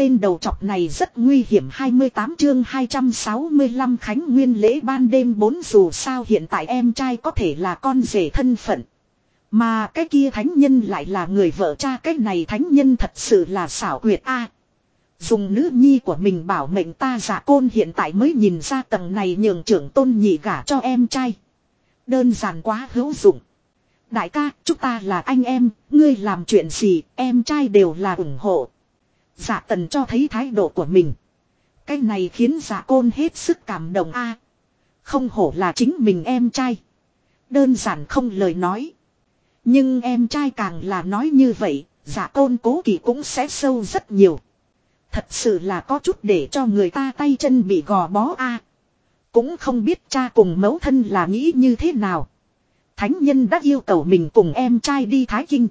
tên đầu chọc này rất nguy hiểm 28 chương 265 Khánh Nguyên lễ ban đêm 4 dù sao hiện tại em trai có thể là con rể thân phận. Mà cái kia thánh nhân lại là người vợ cha cái này thánh nhân thật sự là xảo quyệt a Dùng nữ nhi của mình bảo mệnh ta giả côn hiện tại mới nhìn ra tầng này nhường trưởng tôn nhị gả cho em trai. Đơn giản quá hữu dụng. Đại ca, chúng ta là anh em, ngươi làm chuyện gì, em trai đều là ủng hộ. Dạ tần cho thấy thái độ của mình. Cái này khiến giả côn hết sức cảm động a Không hổ là chính mình em trai. Đơn giản không lời nói. Nhưng em trai càng là nói như vậy, giả côn cố kỳ cũng sẽ sâu rất nhiều. Thật sự là có chút để cho người ta tay chân bị gò bó a Cũng không biết cha cùng mẫu thân là nghĩ như thế nào. Thánh nhân đã yêu cầu mình cùng em trai đi Thái Kinh.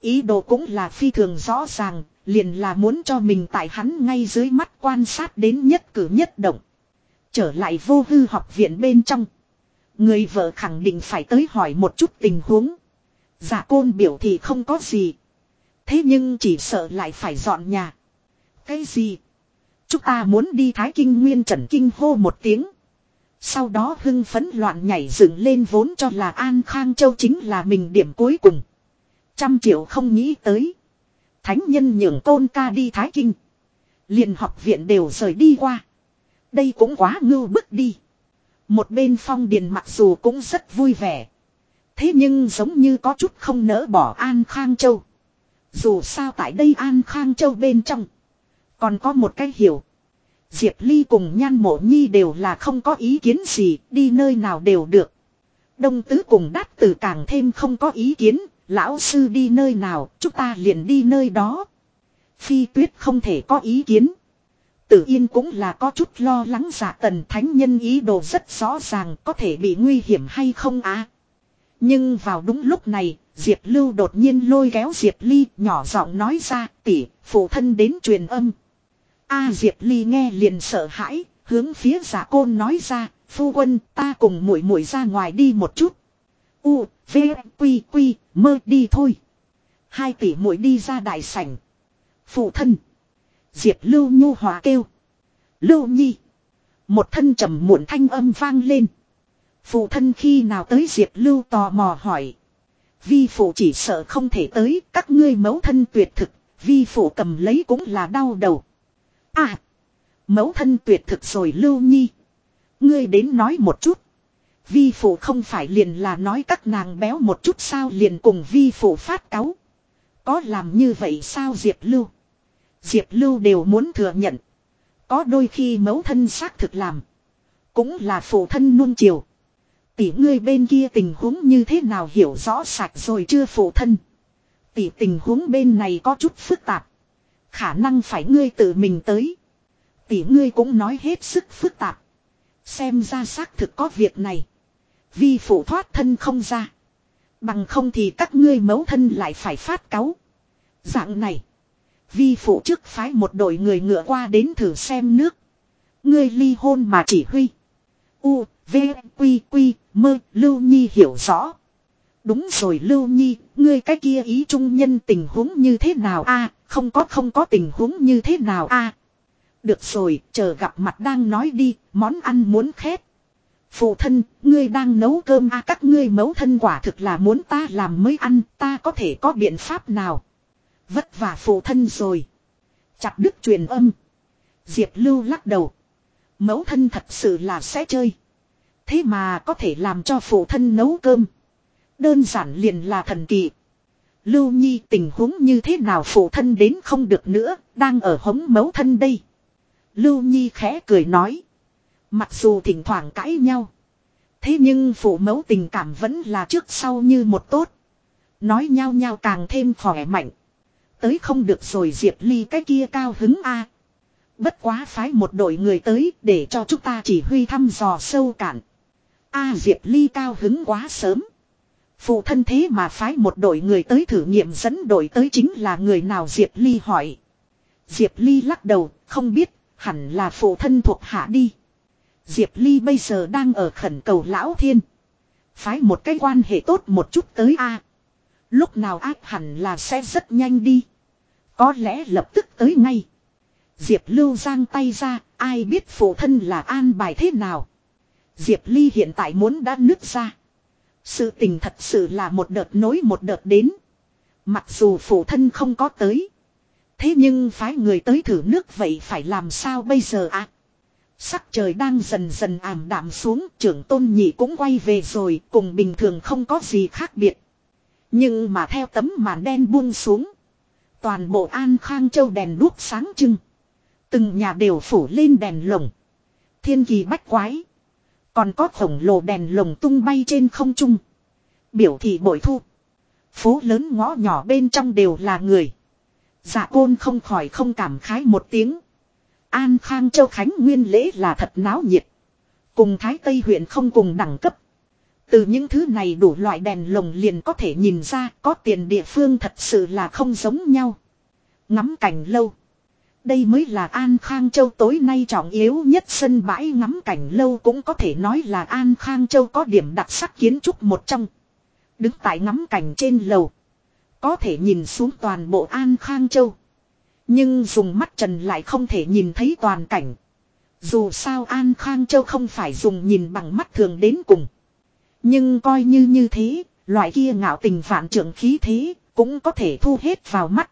Ý đồ cũng là phi thường rõ ràng, liền là muốn cho mình tại hắn ngay dưới mắt quan sát đến nhất cử nhất động. Trở lại vô hư học viện bên trong. Người vợ khẳng định phải tới hỏi một chút tình huống. Giả côn biểu thì không có gì. Thế nhưng chỉ sợ lại phải dọn nhà. Cái gì? Chúng ta muốn đi Thái Kinh Nguyên Trần Kinh hô một tiếng. Sau đó hưng phấn loạn nhảy dựng lên vốn cho là An Khang Châu chính là mình điểm cuối cùng. Trăm triệu không nghĩ tới. Thánh nhân nhường tôn ca đi Thái Kinh. liền học viện đều rời đi qua. Đây cũng quá ngưu bức đi. Một bên phong điền mặc dù cũng rất vui vẻ. Thế nhưng giống như có chút không nỡ bỏ An Khang Châu. Dù sao tại đây An Khang Châu bên trong. Còn có một cái hiểu. Diệp Ly cùng Nhan Mộ Nhi đều là không có ý kiến gì, đi nơi nào đều được. Đông Tứ cùng Đát Tử càng thêm không có ý kiến, lão sư đi nơi nào, chúng ta liền đi nơi đó. Phi Tuyết không thể có ý kiến. Tử Yên cũng là có chút lo lắng giả tần thánh nhân ý đồ rất rõ ràng có thể bị nguy hiểm hay không á. Nhưng vào đúng lúc này, Diệp Lưu đột nhiên lôi kéo Diệp Ly nhỏ giọng nói ra tỷ, phụ thân đến truyền âm. A Diệp Ly nghe liền sợ hãi, hướng phía giả côn nói ra, phu quân ta cùng muội muội ra ngoài đi một chút. U, V, Quy, Quy, mơ đi thôi. Hai tỷ muội đi ra đại sảnh. Phụ thân. Diệp Lưu nhu hòa kêu. Lưu nhi. Một thân trầm muộn thanh âm vang lên. Phụ thân khi nào tới Diệp Lưu tò mò hỏi. Vi phụ chỉ sợ không thể tới, các ngươi mẫu thân tuyệt thực, vi phụ cầm lấy cũng là đau đầu. À! Mẫu thân tuyệt thực rồi Lưu Nhi. Ngươi đến nói một chút. Vi phụ không phải liền là nói các nàng béo một chút sao liền cùng vi phụ phát cáu. Có làm như vậy sao Diệp Lưu? Diệp Lưu đều muốn thừa nhận. Có đôi khi mẫu thân xác thực làm. Cũng là phụ thân nuông chiều. Tỷ ngươi bên kia tình huống như thế nào hiểu rõ sạch rồi chưa phụ thân. Tỷ tình huống bên này có chút phức tạp. Khả năng phải ngươi tự mình tới. Tỷ ngươi cũng nói hết sức phức tạp. Xem ra xác thực có việc này. Vi phụ thoát thân không ra. Bằng không thì các ngươi mấu thân lại phải phát cáu. Dạng này. Vi phụ trước phái một đội người ngựa qua đến thử xem nước. Ngươi ly hôn mà chỉ huy. U, V, Quy, Quy, Mơ, Lưu Nhi hiểu rõ. Đúng rồi Lưu Nhi, ngươi cái kia ý trung nhân tình huống như thế nào a không có không có tình huống như thế nào a Được rồi, chờ gặp mặt đang nói đi, món ăn muốn khét. Phụ thân, ngươi đang nấu cơm a các ngươi mấu thân quả thực là muốn ta làm mới ăn, ta có thể có biện pháp nào. Vất vả phụ thân rồi. Chặt đứt truyền âm. Diệp Lưu lắc đầu. Mẫu thân thật sự là sẽ chơi. Thế mà có thể làm cho phụ thân nấu cơm. Đơn giản liền là thần kỳ. Lưu Nhi tình huống như thế nào phụ thân đến không được nữa, đang ở hống mấu thân đây. Lưu Nhi khẽ cười nói. Mặc dù thỉnh thoảng cãi nhau. Thế nhưng phụ mẫu tình cảm vẫn là trước sau như một tốt. Nói nhau nhau càng thêm khỏe mạnh. Tới không được rồi Diệp Ly cái kia cao hứng a. Bất quá phái một đội người tới để cho chúng ta chỉ huy thăm dò sâu cạn. A Diệp Ly cao hứng quá sớm. Phụ thân thế mà phái một đội người tới thử nghiệm dẫn đội tới chính là người nào Diệp Ly hỏi. Diệp Ly lắc đầu, không biết, hẳn là phụ thân thuộc hạ đi. Diệp Ly bây giờ đang ở khẩn cầu Lão Thiên. Phái một cái quan hệ tốt một chút tới A. Lúc nào ác hẳn là sẽ rất nhanh đi. Có lẽ lập tức tới ngay. Diệp Lưu giang tay ra, ai biết phụ thân là an bài thế nào. Diệp Ly hiện tại muốn đã nứt ra. Sự tình thật sự là một đợt nối một đợt đến. Mặc dù phụ thân không có tới. Thế nhưng phái người tới thử nước vậy phải làm sao bây giờ ạ? À? Sắc trời đang dần dần ảm đạm xuống, trưởng tôn nhị cũng quay về rồi, cùng bình thường không có gì khác biệt. Nhưng mà theo tấm màn đen buông xuống. Toàn bộ An Khang Châu đèn đuốc sáng trưng. Từng nhà đều phủ lên đèn lồng. Thiên kỳ bách quái. Còn có khổng lồ đèn lồng tung bay trên không trung. Biểu thị bội thu. Phố lớn ngõ nhỏ bên trong đều là người. Dạ côn không khỏi không cảm khái một tiếng. An Khang Châu Khánh Nguyên lễ là thật náo nhiệt. Cùng Thái Tây huyện không cùng đẳng cấp. Từ những thứ này đủ loại đèn lồng liền có thể nhìn ra có tiền địa phương thật sự là không giống nhau. Ngắm cảnh lâu. Đây mới là An Khang Châu tối nay trọng yếu nhất sân bãi ngắm cảnh lâu cũng có thể nói là An Khang Châu có điểm đặc sắc kiến trúc một trong. Đứng tại ngắm cảnh trên lầu. Có thể nhìn xuống toàn bộ An Khang Châu. Nhưng dùng mắt trần lại không thể nhìn thấy toàn cảnh. Dù sao An Khang Châu không phải dùng nhìn bằng mắt thường đến cùng. Nhưng coi như như thế, loại kia ngạo tình phản trưởng khí thế, cũng có thể thu hết vào mắt.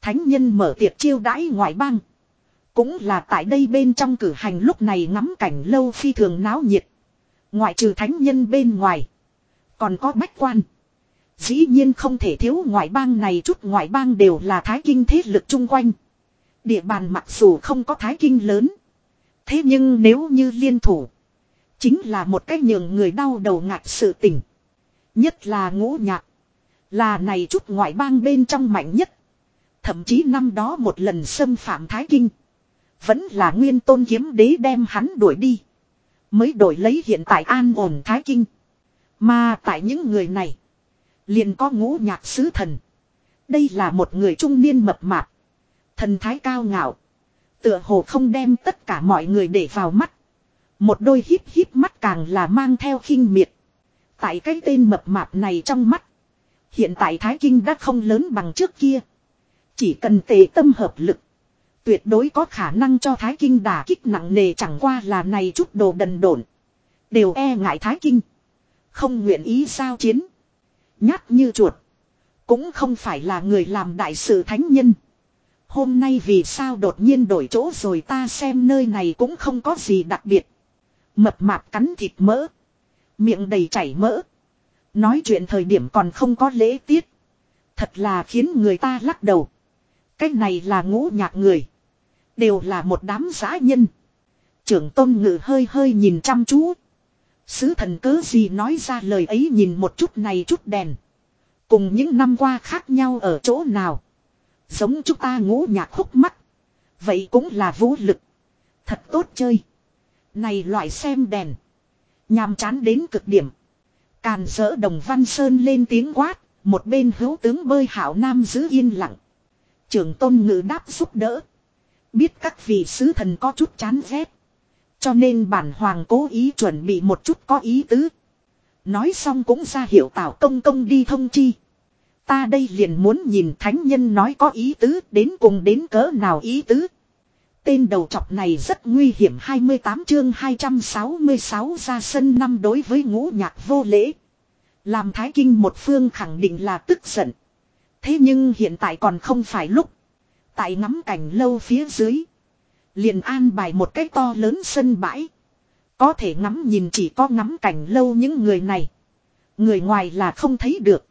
Thánh nhân mở tiệc chiêu đãi ngoại bang. Cũng là tại đây bên trong cử hành lúc này ngắm cảnh lâu phi thường náo nhiệt. Ngoại trừ thánh nhân bên ngoài. Còn có bách quan. Dĩ nhiên không thể thiếu ngoại bang này, chút ngoại bang đều là thái kinh thế lực chung quanh. Địa bàn mặc dù không có thái kinh lớn. Thế nhưng nếu như liên thủ. Chính là một cách nhường người đau đầu ngạc sự tình. Nhất là ngũ nhạc. Là này chút ngoại bang bên trong mạnh nhất. Thậm chí năm đó một lần xâm phạm Thái Kinh. Vẫn là nguyên tôn kiếm đế đem hắn đuổi đi. Mới đổi lấy hiện tại an ổn Thái Kinh. Mà tại những người này. Liền có ngũ nhạc sứ thần. Đây là một người trung niên mập mạp. Thần thái cao ngạo. Tựa hồ không đem tất cả mọi người để vào mắt. Một đôi híp híp mắt càng là mang theo khinh miệt. Tại cái tên mập mạp này trong mắt. Hiện tại Thái Kinh đã không lớn bằng trước kia. Chỉ cần tề tâm hợp lực. Tuyệt đối có khả năng cho Thái Kinh đả kích nặng nề chẳng qua là này chút đồ đần độn. Đều e ngại Thái Kinh. Không nguyện ý sao chiến. Nhát như chuột. Cũng không phải là người làm đại sự thánh nhân. Hôm nay vì sao đột nhiên đổi chỗ rồi ta xem nơi này cũng không có gì đặc biệt. Mập mạp cắn thịt mỡ. Miệng đầy chảy mỡ. Nói chuyện thời điểm còn không có lễ tiết. Thật là khiến người ta lắc đầu. Cách này là ngũ nhạc người. Đều là một đám giã nhân. Trưởng tôn ngự hơi hơi nhìn chăm chú. Sứ thần cớ gì nói ra lời ấy nhìn một chút này chút đèn. Cùng những năm qua khác nhau ở chỗ nào. Giống chúng ta ngũ nhạc húc mắt. Vậy cũng là vũ lực. Thật tốt chơi. Này loại xem đèn. Nhàm chán đến cực điểm. Càn dỡ đồng văn sơn lên tiếng quát. Một bên hữu tướng bơi hảo nam giữ yên lặng. Trưởng tôn ngữ đáp giúp đỡ. Biết các vị sứ thần có chút chán ghét. Cho nên bản hoàng cố ý chuẩn bị một chút có ý tứ. Nói xong cũng ra hiệu tạo công công đi thông chi. Ta đây liền muốn nhìn thánh nhân nói có ý tứ, đến cùng đến cỡ nào ý tứ. Tên đầu trọc này rất nguy hiểm 28 chương 266 ra sân năm đối với ngũ nhạc vô lễ. Làm thái kinh một phương khẳng định là tức giận. Thế nhưng hiện tại còn không phải lúc. Tại ngắm cảnh lâu phía dưới. Liền an bài một cái to lớn sân bãi. Có thể ngắm nhìn chỉ có ngắm cảnh lâu những người này. Người ngoài là không thấy được.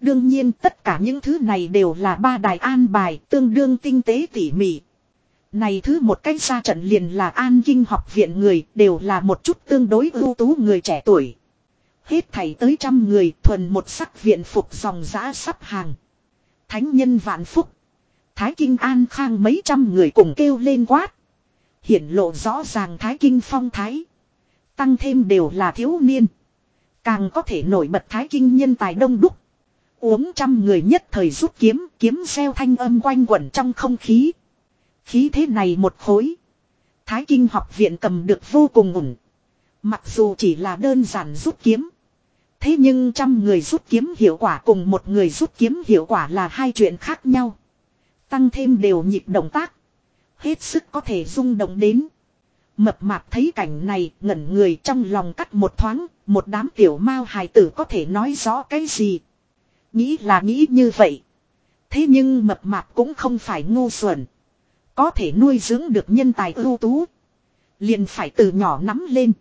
Đương nhiên tất cả những thứ này đều là ba đài an bài tương đương tinh tế tỉ mỉ. Này thứ một cách ra trận liền là an kinh học viện người đều là một chút tương đối ưu tú người trẻ tuổi. Hết thảy tới trăm người thuần một sắc viện phục dòng giã sắp hàng. Thánh nhân vạn phúc. Thái kinh an khang mấy trăm người cùng kêu lên quát. Hiển lộ rõ ràng thái kinh phong thái. Tăng thêm đều là thiếu niên. Càng có thể nổi bật thái kinh nhân tài đông đúc. Uống trăm người nhất thời rút kiếm, kiếm xeo thanh âm quanh quẩn trong không khí. Khí thế này một khối. Thái kinh học viện cầm được vô cùng ủng. Mặc dù chỉ là đơn giản rút kiếm. Thế nhưng trăm người rút kiếm hiệu quả cùng một người rút kiếm hiệu quả là hai chuyện khác nhau. Tăng thêm đều nhịp động tác. Hết sức có thể rung động đến. Mập mạp thấy cảnh này ngẩn người trong lòng cắt một thoáng, một đám tiểu mao hài tử có thể nói rõ cái gì. Nghĩ là nghĩ như vậy. Thế nhưng mập mạp cũng không phải ngu xuẩn. Có thể nuôi dưỡng được nhân tài ưu tú. Liền phải từ nhỏ nắm lên.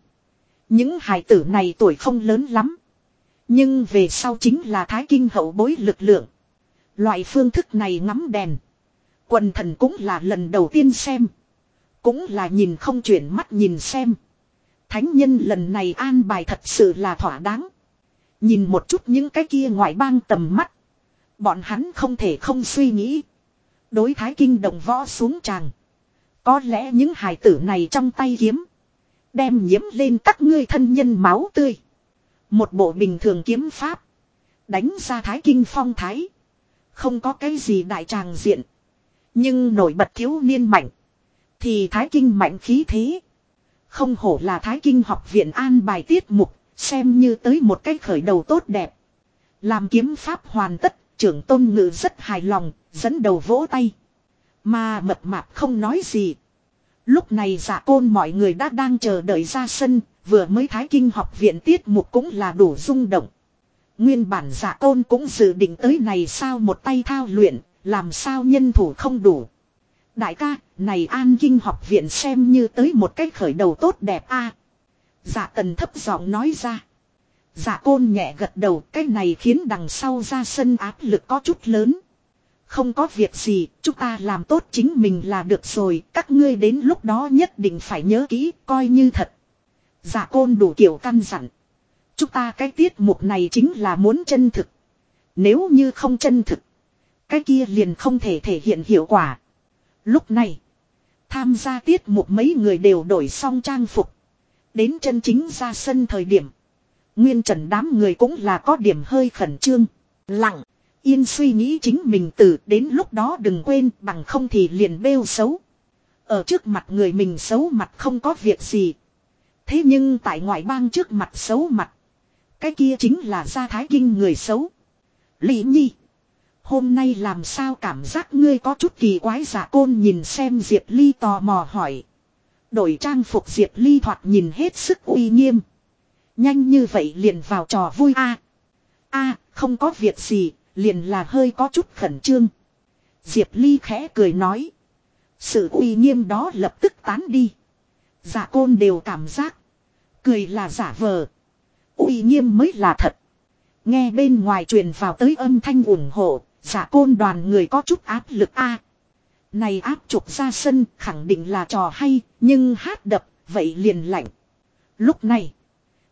Những hài tử này tuổi không lớn lắm. Nhưng về sau chính là thái kinh hậu bối lực lượng. Loại phương thức này ngắm đèn. Quần thần cũng là lần đầu tiên xem. Cũng là nhìn không chuyển mắt nhìn xem. Thánh nhân lần này an bài thật sự là thỏa đáng. Nhìn một chút những cái kia ngoại bang tầm mắt. Bọn hắn không thể không suy nghĩ. Đối thái kinh động võ xuống tràng. Có lẽ những hài tử này trong tay kiếm. Đem nhiễm lên các ngươi thân nhân máu tươi. Một bộ bình thường kiếm pháp. Đánh ra thái kinh phong thái. Không có cái gì đại tràng diện. Nhưng nổi bật thiếu niên mạnh. Thì thái kinh mạnh khí thế. Không hổ là thái kinh học viện an bài tiết mục. Xem như tới một cái khởi đầu tốt đẹp. Làm kiếm pháp hoàn tất. Trưởng tôn ngự rất hài lòng. Dẫn đầu vỗ tay. Mà mập mạp không nói gì. Lúc này giả côn mọi người đã đang chờ đợi ra sân, vừa mới thái kinh học viện tiết mục cũng là đủ rung động. Nguyên bản giả côn cũng dự định tới này sao một tay thao luyện, làm sao nhân thủ không đủ. Đại ca, này an kinh học viện xem như tới một cách khởi đầu tốt đẹp a. À, tần thấp giọng nói ra. dạ côn nhẹ gật đầu, cái này khiến đằng sau ra sân áp lực có chút lớn. Không có việc gì, chúng ta làm tốt chính mình là được rồi, các ngươi đến lúc đó nhất định phải nhớ kỹ, coi như thật. dạ côn đủ kiểu căn dặn. Chúng ta cái tiết mục này chính là muốn chân thực. Nếu như không chân thực, cái kia liền không thể thể hiện hiệu quả. Lúc này, tham gia tiết mục mấy người đều đổi xong trang phục. Đến chân chính ra sân thời điểm. Nguyên trần đám người cũng là có điểm hơi khẩn trương. Lặng. Yên suy nghĩ chính mình từ đến lúc đó đừng quên bằng không thì liền bêu xấu. Ở trước mặt người mình xấu mặt không có việc gì. Thế nhưng tại ngoại bang trước mặt xấu mặt. Cái kia chính là gia thái kinh người xấu. Lý Nhi. Hôm nay làm sao cảm giác ngươi có chút kỳ quái giả côn nhìn xem Diệp Ly tò mò hỏi. Đổi trang phục Diệp Ly thoạt nhìn hết sức uy nghiêm. Nhanh như vậy liền vào trò vui a a không có việc gì, liền là hơi có chút khẩn trương. Diệp Ly khẽ cười nói. Sự uy nghiêm đó lập tức tán đi. Giả côn đều cảm giác. Cười là giả vờ. uy nghiêm mới là thật. Nghe bên ngoài truyền vào tới âm thanh ủng hộ. Giả côn đoàn người có chút áp lực a Này áp trục ra sân khẳng định là trò hay. Nhưng hát đập, vậy liền lạnh. Lúc này.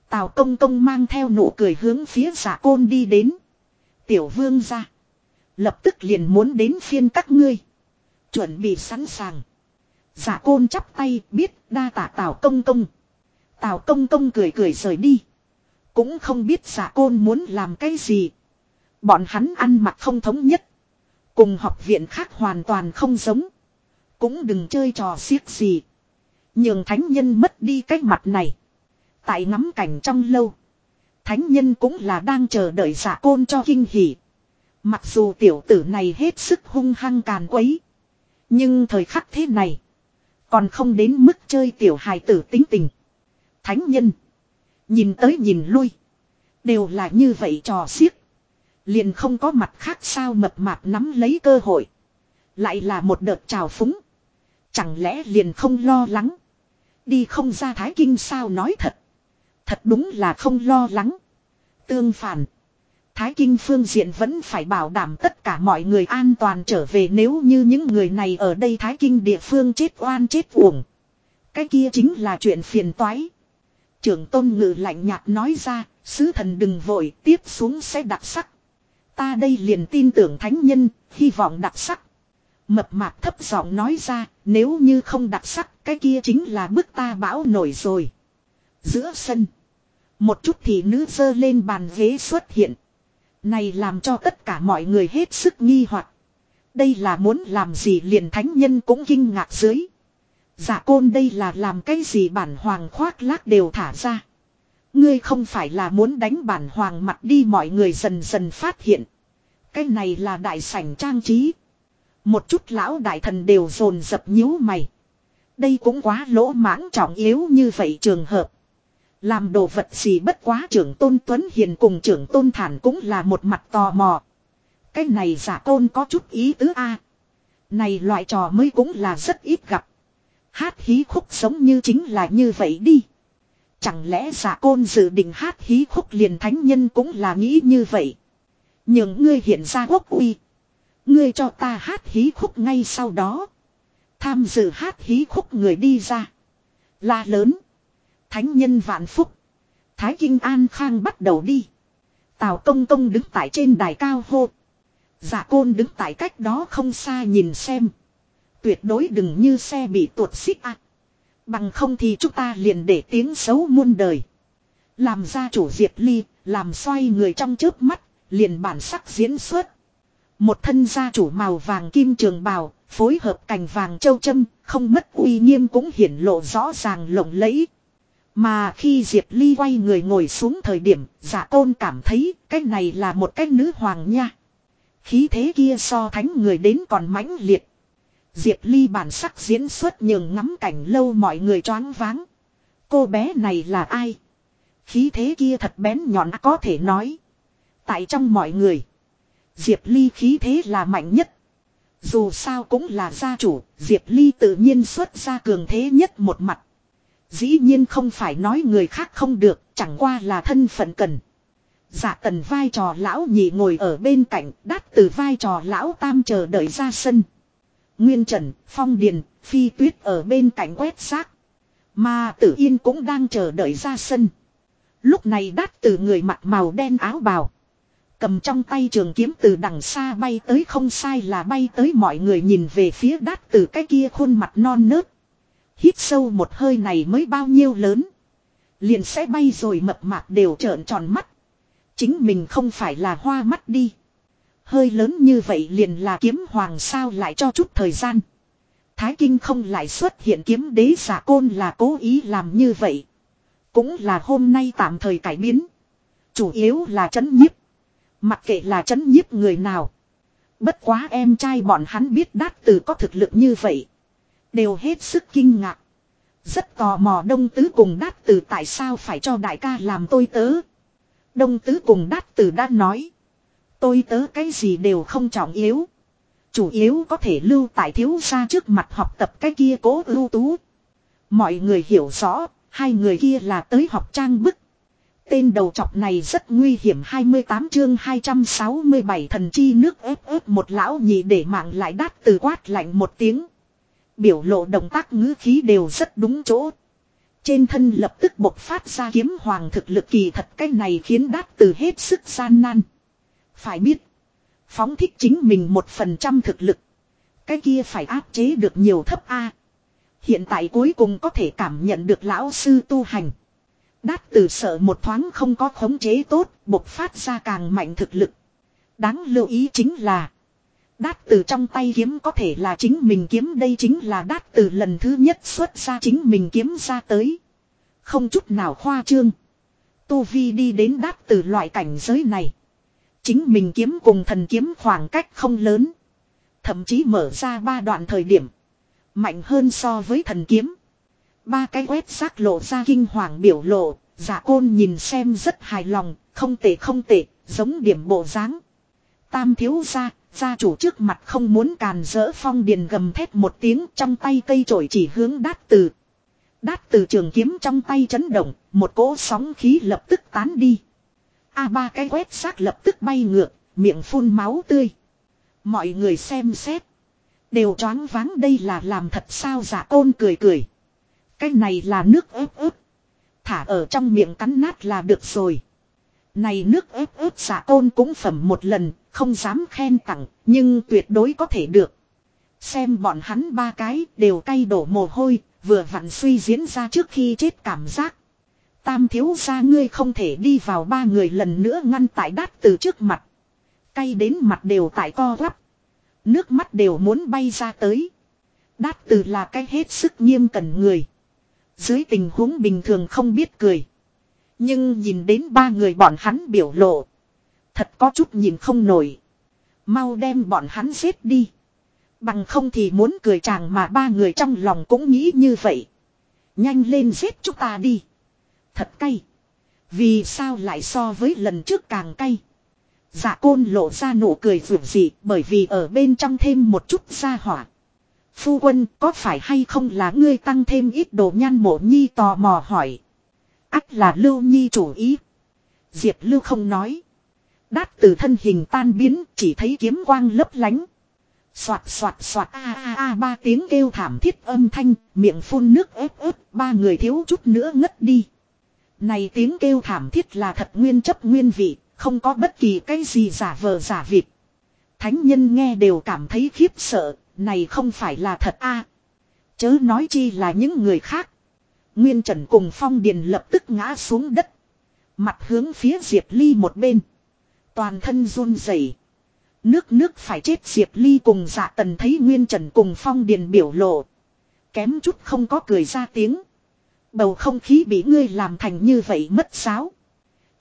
Tào công công mang theo nụ cười hướng phía giả côn đi đến. Tiểu vương ra. Lập tức liền muốn đến phiên các ngươi. Chuẩn bị sẵn sàng. Giả côn chắp tay biết đa tạ tào công công. Tào công công cười cười rời đi. Cũng không biết giả côn muốn làm cái gì. Bọn hắn ăn mặc không thống nhất. Cùng học viện khác hoàn toàn không giống. Cũng đừng chơi trò xiếc gì. Nhường thánh nhân mất đi cái mặt này. Tại ngắm cảnh trong lâu. Thánh nhân cũng là đang chờ đợi giả côn cho kinh hỉ. Mặc dù tiểu tử này hết sức hung hăng càn quấy. Nhưng thời khắc thế này. Còn không đến mức chơi tiểu hài tử tính tình. Thánh nhân. Nhìn tới nhìn lui. Đều là như vậy trò xiếc. Liền không có mặt khác sao mập mạp nắm lấy cơ hội. Lại là một đợt trào phúng. Chẳng lẽ liền không lo lắng. Đi không ra thái kinh sao nói thật. Thật đúng là không lo lắng. Tương phản. Thái Kinh phương diện vẫn phải bảo đảm tất cả mọi người an toàn trở về nếu như những người này ở đây Thái Kinh địa phương chết oan chết uổng. Cái kia chính là chuyện phiền toái. Trưởng tôn ngự lạnh nhạt nói ra, sứ thần đừng vội, tiếp xuống sẽ đặc sắc. Ta đây liền tin tưởng thánh nhân, hy vọng đặc sắc. Mập mạp thấp giọng nói ra, nếu như không đặc sắc, cái kia chính là bức ta bão nổi rồi. Giữa sân. Một chút thì nữ dơ lên bàn ghế xuất hiện. Này làm cho tất cả mọi người hết sức nghi hoặc. Đây là muốn làm gì liền thánh nhân cũng kinh ngạc dưới. Giả côn đây là làm cái gì bản hoàng khoác lác đều thả ra. Ngươi không phải là muốn đánh bản hoàng mặt đi, mọi người dần dần phát hiện. Cái này là đại sảnh trang trí. Một chút lão đại thần đều rồn dập nhíu mày. Đây cũng quá lỗ mãng trọng yếu như vậy trường hợp. Làm đồ vật gì bất quá trưởng tôn Tuấn Hiền cùng trưởng tôn Thản cũng là một mặt tò mò. Cái này giả tôn có chút ý tứ a Này loại trò mới cũng là rất ít gặp. Hát hí khúc sống như chính là như vậy đi. Chẳng lẽ giả côn dự định hát hí khúc liền thánh nhân cũng là nghĩ như vậy. Nhưng ngươi hiện ra quốc uy. Ngươi cho ta hát hí khúc ngay sau đó. Tham dự hát hí khúc người đi ra. La lớn. Thánh nhân vạn phúc. Thái Kinh An Khang bắt đầu đi. Tào công công đứng tại trên đài cao hô. giả côn đứng tại cách đó không xa nhìn xem. Tuyệt đối đừng như xe bị tuột xích ạ. Bằng không thì chúng ta liền để tiếng xấu muôn đời. Làm ra chủ Diệp Ly, làm xoay người trong chớp mắt, liền bản sắc diễn xuất. Một thân gia chủ màu vàng kim trường bào, phối hợp cành vàng châu châm, không mất uy nghiêm cũng hiển lộ rõ ràng lộng lẫy. Mà khi Diệp Ly quay người ngồi xuống thời điểm, giả tôn cảm thấy cái này là một cái nữ hoàng nha. Khí thế kia so thánh người đến còn mãnh liệt. Diệp Ly bản sắc diễn xuất nhường ngắm cảnh lâu mọi người choáng váng. Cô bé này là ai? Khí thế kia thật bén nhọn có thể nói. Tại trong mọi người. Diệp Ly khí thế là mạnh nhất. Dù sao cũng là gia chủ, Diệp Ly tự nhiên xuất ra cường thế nhất một mặt. Dĩ nhiên không phải nói người khác không được, chẳng qua là thân phận cần. Dạ tần vai trò lão nhị ngồi ở bên cạnh, đắt từ vai trò lão tam chờ đợi ra sân. Nguyên Trần, Phong Điền, Phi Tuyết ở bên cạnh quét xác. Mà Tử Yên cũng đang chờ đợi ra sân. Lúc này đắt từ người mặc màu đen áo bào. Cầm trong tay trường kiếm từ đằng xa bay tới không sai là bay tới mọi người nhìn về phía đắt từ cái kia khuôn mặt non nớt. Hít sâu một hơi này mới bao nhiêu lớn. Liền sẽ bay rồi mập mạp đều trợn tròn mắt. Chính mình không phải là hoa mắt đi. Hơi lớn như vậy liền là kiếm hoàng sao lại cho chút thời gian. Thái Kinh không lại xuất hiện kiếm đế giả côn là cố ý làm như vậy. Cũng là hôm nay tạm thời cải biến. Chủ yếu là chấn nhiếp. Mặc kệ là chấn nhiếp người nào. Bất quá em trai bọn hắn biết đát từ có thực lực như vậy. Đều hết sức kinh ngạc. Rất tò mò đông tứ cùng đát từ tại sao phải cho đại ca làm tôi tớ. Đông tứ cùng đát từ đã nói. Tôi tớ cái gì đều không trọng yếu. Chủ yếu có thể lưu tại thiếu gia trước mặt học tập cái kia cố ưu tú. Mọi người hiểu rõ, hai người kia là tới học trang bức. Tên đầu trọc này rất nguy hiểm 28 chương 267 thần chi nước ép ép một lão nhị để mạng lại đát từ quát lạnh một tiếng. Biểu lộ động tác ngữ khí đều rất đúng chỗ. Trên thân lập tức bộc phát ra kiếm hoàng thực lực kỳ thật cái này khiến đát từ hết sức gian nan. Phải biết. Phóng thích chính mình một phần trăm thực lực. Cái kia phải áp chế được nhiều thấp A. Hiện tại cuối cùng có thể cảm nhận được lão sư tu hành. Đát từ sợ một thoáng không có khống chế tốt, bộc phát ra càng mạnh thực lực. Đáng lưu ý chính là. Đát từ trong tay kiếm có thể là chính mình kiếm đây chính là đát từ lần thứ nhất xuất ra chính mình kiếm ra tới. Không chút nào khoa trương. Tu Vi đi đến đát từ loại cảnh giới này. Chính mình kiếm cùng thần kiếm khoảng cách không lớn. Thậm chí mở ra ba đoạn thời điểm. Mạnh hơn so với thần kiếm. Ba cái quét xác lộ ra kinh hoàng biểu lộ. Giả côn nhìn xem rất hài lòng. Không tệ không tệ. Giống điểm bộ dáng. Tam thiếu ra. Gia chủ trước mặt không muốn càn rỡ phong điền gầm thét một tiếng trong tay cây trổi chỉ hướng đát từ. Đát từ trường kiếm trong tay chấn động, một cỗ sóng khí lập tức tán đi. A ba cái quét xác lập tức bay ngược, miệng phun máu tươi. Mọi người xem xét. Đều choáng váng đây là làm thật sao giả côn cười cười. Cái này là nước ớt ớt. Thả ở trong miệng cắn nát là được rồi. Này nước ớt ớt giả côn cũng phẩm một lần, không dám khen tặng, nhưng tuyệt đối có thể được. Xem bọn hắn ba cái đều cay đổ mồ hôi, vừa vặn suy diễn ra trước khi chết cảm giác. Tam thiếu ra ngươi không thể đi vào ba người lần nữa ngăn tại đát từ trước mặt. Cay đến mặt đều tại co lắp. Nước mắt đều muốn bay ra tới. Đát từ là cái hết sức nghiêm cẩn người. Dưới tình huống bình thường không biết cười. Nhưng nhìn đến ba người bọn hắn biểu lộ. Thật có chút nhìn không nổi. Mau đem bọn hắn giết đi. Bằng không thì muốn cười chàng mà ba người trong lòng cũng nghĩ như vậy. Nhanh lên giết chúng ta đi. Thật cay. Vì sao lại so với lần trước càng cay. Dạ côn lộ ra nụ cười vượt dị bởi vì ở bên trong thêm một chút gia hỏa. Phu quân có phải hay không là ngươi tăng thêm ít đồ nhan mộ nhi tò mò hỏi. Ách là lưu nhi chủ ý. Diệp lưu không nói. Đát từ thân hình tan biến chỉ thấy kiếm quang lấp lánh. Xoạt xoạt xoạt a a a ba tiếng kêu thảm thiết âm thanh, miệng phun nước ớt ớt, ba người thiếu chút nữa ngất đi. Này tiếng kêu thảm thiết là thật nguyên chấp nguyên vị, không có bất kỳ cái gì giả vờ giả vịt. Thánh nhân nghe đều cảm thấy khiếp sợ, này không phải là thật a Chớ nói chi là những người khác. Nguyên Trần cùng Phong Điền lập tức ngã xuống đất. Mặt hướng phía Diệp Ly một bên. Toàn thân run rẩy. Nước nước phải chết Diệp Ly cùng dạ tần thấy Nguyên Trần cùng Phong Điền biểu lộ. Kém chút không có cười ra tiếng. Bầu không khí bị ngươi làm thành như vậy mất sáo.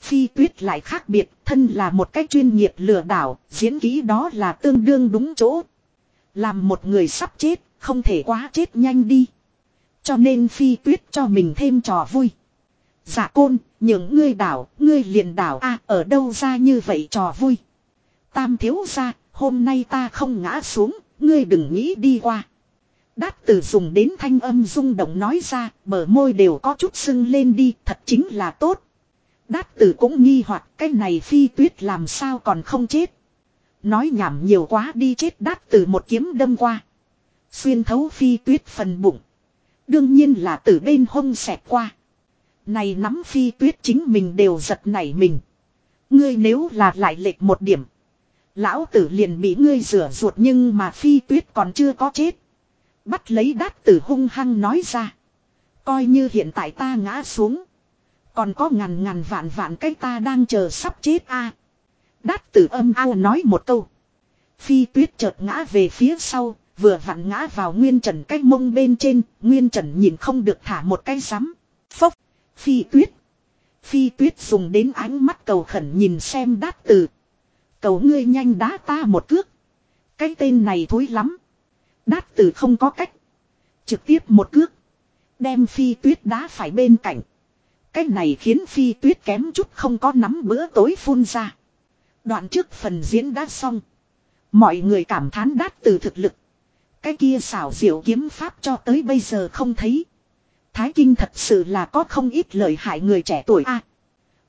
Phi tuyết lại khác biệt, thân là một cách chuyên nghiệp lừa đảo, diễn kỹ đó là tương đương đúng chỗ. Làm một người sắp chết, không thể quá chết nhanh đi. Cho nên phi tuyết cho mình thêm trò vui. Giả côn, những ngươi đảo, ngươi liền đảo a ở đâu ra như vậy trò vui. Tam thiếu ra, hôm nay ta không ngã xuống, ngươi đừng nghĩ đi qua. Đát tử dùng đến thanh âm rung động nói ra, bờ môi đều có chút sưng lên đi, thật chính là tốt. Đát tử cũng nghi hoặc cái này phi tuyết làm sao còn không chết. Nói nhảm nhiều quá đi chết đát tử một kiếm đâm qua. Xuyên thấu phi tuyết phần bụng. Đương nhiên là từ bên hông xẹt qua. Này nắm phi tuyết chính mình đều giật nảy mình. Ngươi nếu là lại lệch một điểm. Lão tử liền bị ngươi rửa ruột nhưng mà phi tuyết còn chưa có chết. Bắt lấy đát tử hung hăng nói ra. Coi như hiện tại ta ngã xuống. Còn có ngàn ngàn vạn vạn cái ta đang chờ sắp chết a. Đát tử âm ao nói một câu. Phi tuyết chợt ngã về phía sau, vừa vặn ngã vào nguyên trần cái mông bên trên, nguyên trần nhìn không được thả một cái rắm. Phốc, phi tuyết. Phi tuyết dùng đến ánh mắt cầu khẩn nhìn xem đát tử. Cầu ngươi nhanh đá ta một cước. Cái tên này thối lắm. Đát tử không có cách. Trực tiếp một cước. Đem phi tuyết đá phải bên cạnh. Cái này khiến phi tuyết kém chút không có nắm bữa tối phun ra. Đoạn trước phần diễn đã xong. Mọi người cảm thán đát từ thực lực. Cái kia xảo diệu kiếm pháp cho tới bây giờ không thấy. Thái Kinh thật sự là có không ít lợi hại người trẻ tuổi a.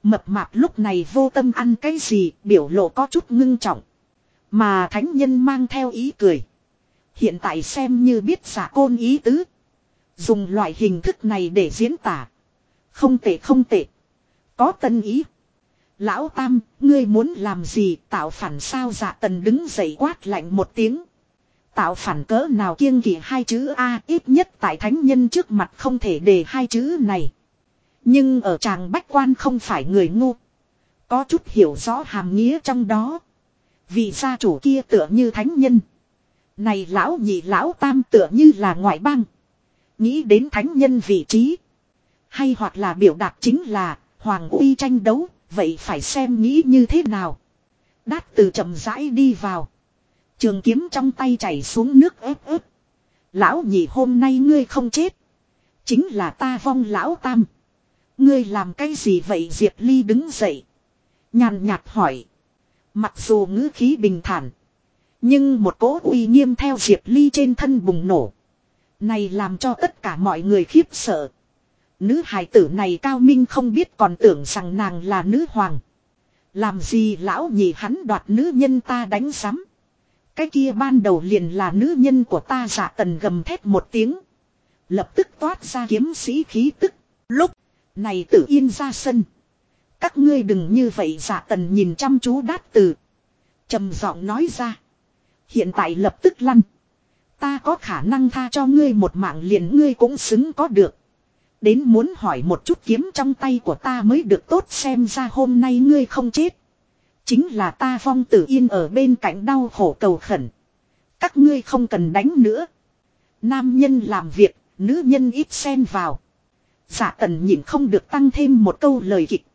mập mạp lúc này vô tâm ăn cái gì, biểu lộ có chút ngưng trọng. Mà thánh nhân mang theo ý cười. Hiện tại xem như biết giả côn ý tứ. Dùng loại hình thức này để diễn tả. Không tệ không tệ. Có tân ý. Lão Tam, ngươi muốn làm gì tạo phản sao dạ tần đứng dậy quát lạnh một tiếng. Tạo phản cỡ nào kiêng kỵ hai chữ A ít nhất tại thánh nhân trước mặt không thể đề hai chữ này. Nhưng ở tràng bách quan không phải người ngu. Có chút hiểu rõ hàm nghĩa trong đó. vì gia chủ kia tựa như thánh nhân. Này lão nhị lão tam tựa như là ngoại bang. Nghĩ đến thánh nhân vị trí. Hay hoặc là biểu đạt chính là hoàng uy tranh đấu, vậy phải xem nghĩ như thế nào. Đát từ chậm rãi đi vào. Trường kiếm trong tay chảy xuống nước ép ép. Lão nhị hôm nay ngươi không chết. Chính là ta vong lão tam. Ngươi làm cái gì vậy Diệp Ly đứng dậy. Nhàn nhạt hỏi. Mặc dù ngữ khí bình thản. Nhưng một cỗ uy nghiêm theo Diệp Ly trên thân bùng nổ. Này làm cho tất cả mọi người khiếp sợ. Nữ hài tử này cao minh không biết còn tưởng rằng nàng là nữ hoàng. Làm gì lão nhị hắn đoạt nữ nhân ta đánh sắm. Cái kia ban đầu liền là nữ nhân của ta giả tần gầm thét một tiếng. Lập tức toát ra kiếm sĩ khí tức. Lúc, này tử yên ra sân. Các ngươi đừng như vậy giả tần nhìn chăm chú đát từ. trầm giọng nói ra. Hiện tại lập tức lăn. Ta có khả năng tha cho ngươi một mạng liền ngươi cũng xứng có được. Đến muốn hỏi một chút kiếm trong tay của ta mới được tốt xem ra hôm nay ngươi không chết. Chính là ta vong tử yên ở bên cạnh đau khổ cầu khẩn. Các ngươi không cần đánh nữa. Nam nhân làm việc, nữ nhân ít xen vào. Giả tần nhìn không được tăng thêm một câu lời kịch.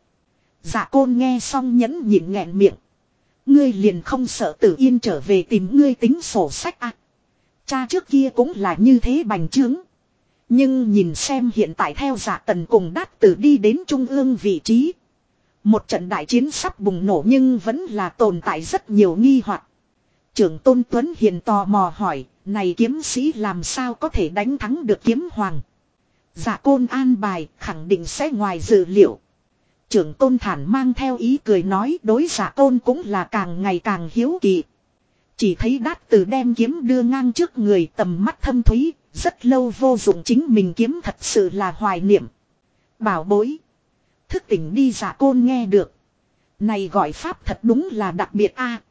Giả côn nghe xong nhẫn nhịn nghẹn miệng. Ngươi liền không sợ tử yên trở về tìm ngươi tính sổ sách à. cha trước kia cũng là như thế bành trướng. Nhưng nhìn xem hiện tại theo giả tần cùng đát tử đi đến trung ương vị trí. Một trận đại chiến sắp bùng nổ nhưng vẫn là tồn tại rất nhiều nghi hoặc. Trưởng Tôn Tuấn Hiền tò mò hỏi, này kiếm sĩ làm sao có thể đánh thắng được kiếm hoàng. Giả côn an bài khẳng định sẽ ngoài dự liệu. Trưởng Tôn Thản mang theo ý cười nói đối giả tôn cũng là càng ngày càng hiếu kỳ. Chỉ thấy đát từ đem kiếm đưa ngang trước người tầm mắt thâm thúy, rất lâu vô dụng chính mình kiếm thật sự là hoài niệm. Bảo bối. Thức tỉnh đi giả côn nghe được. Này gọi pháp thật đúng là đặc biệt a.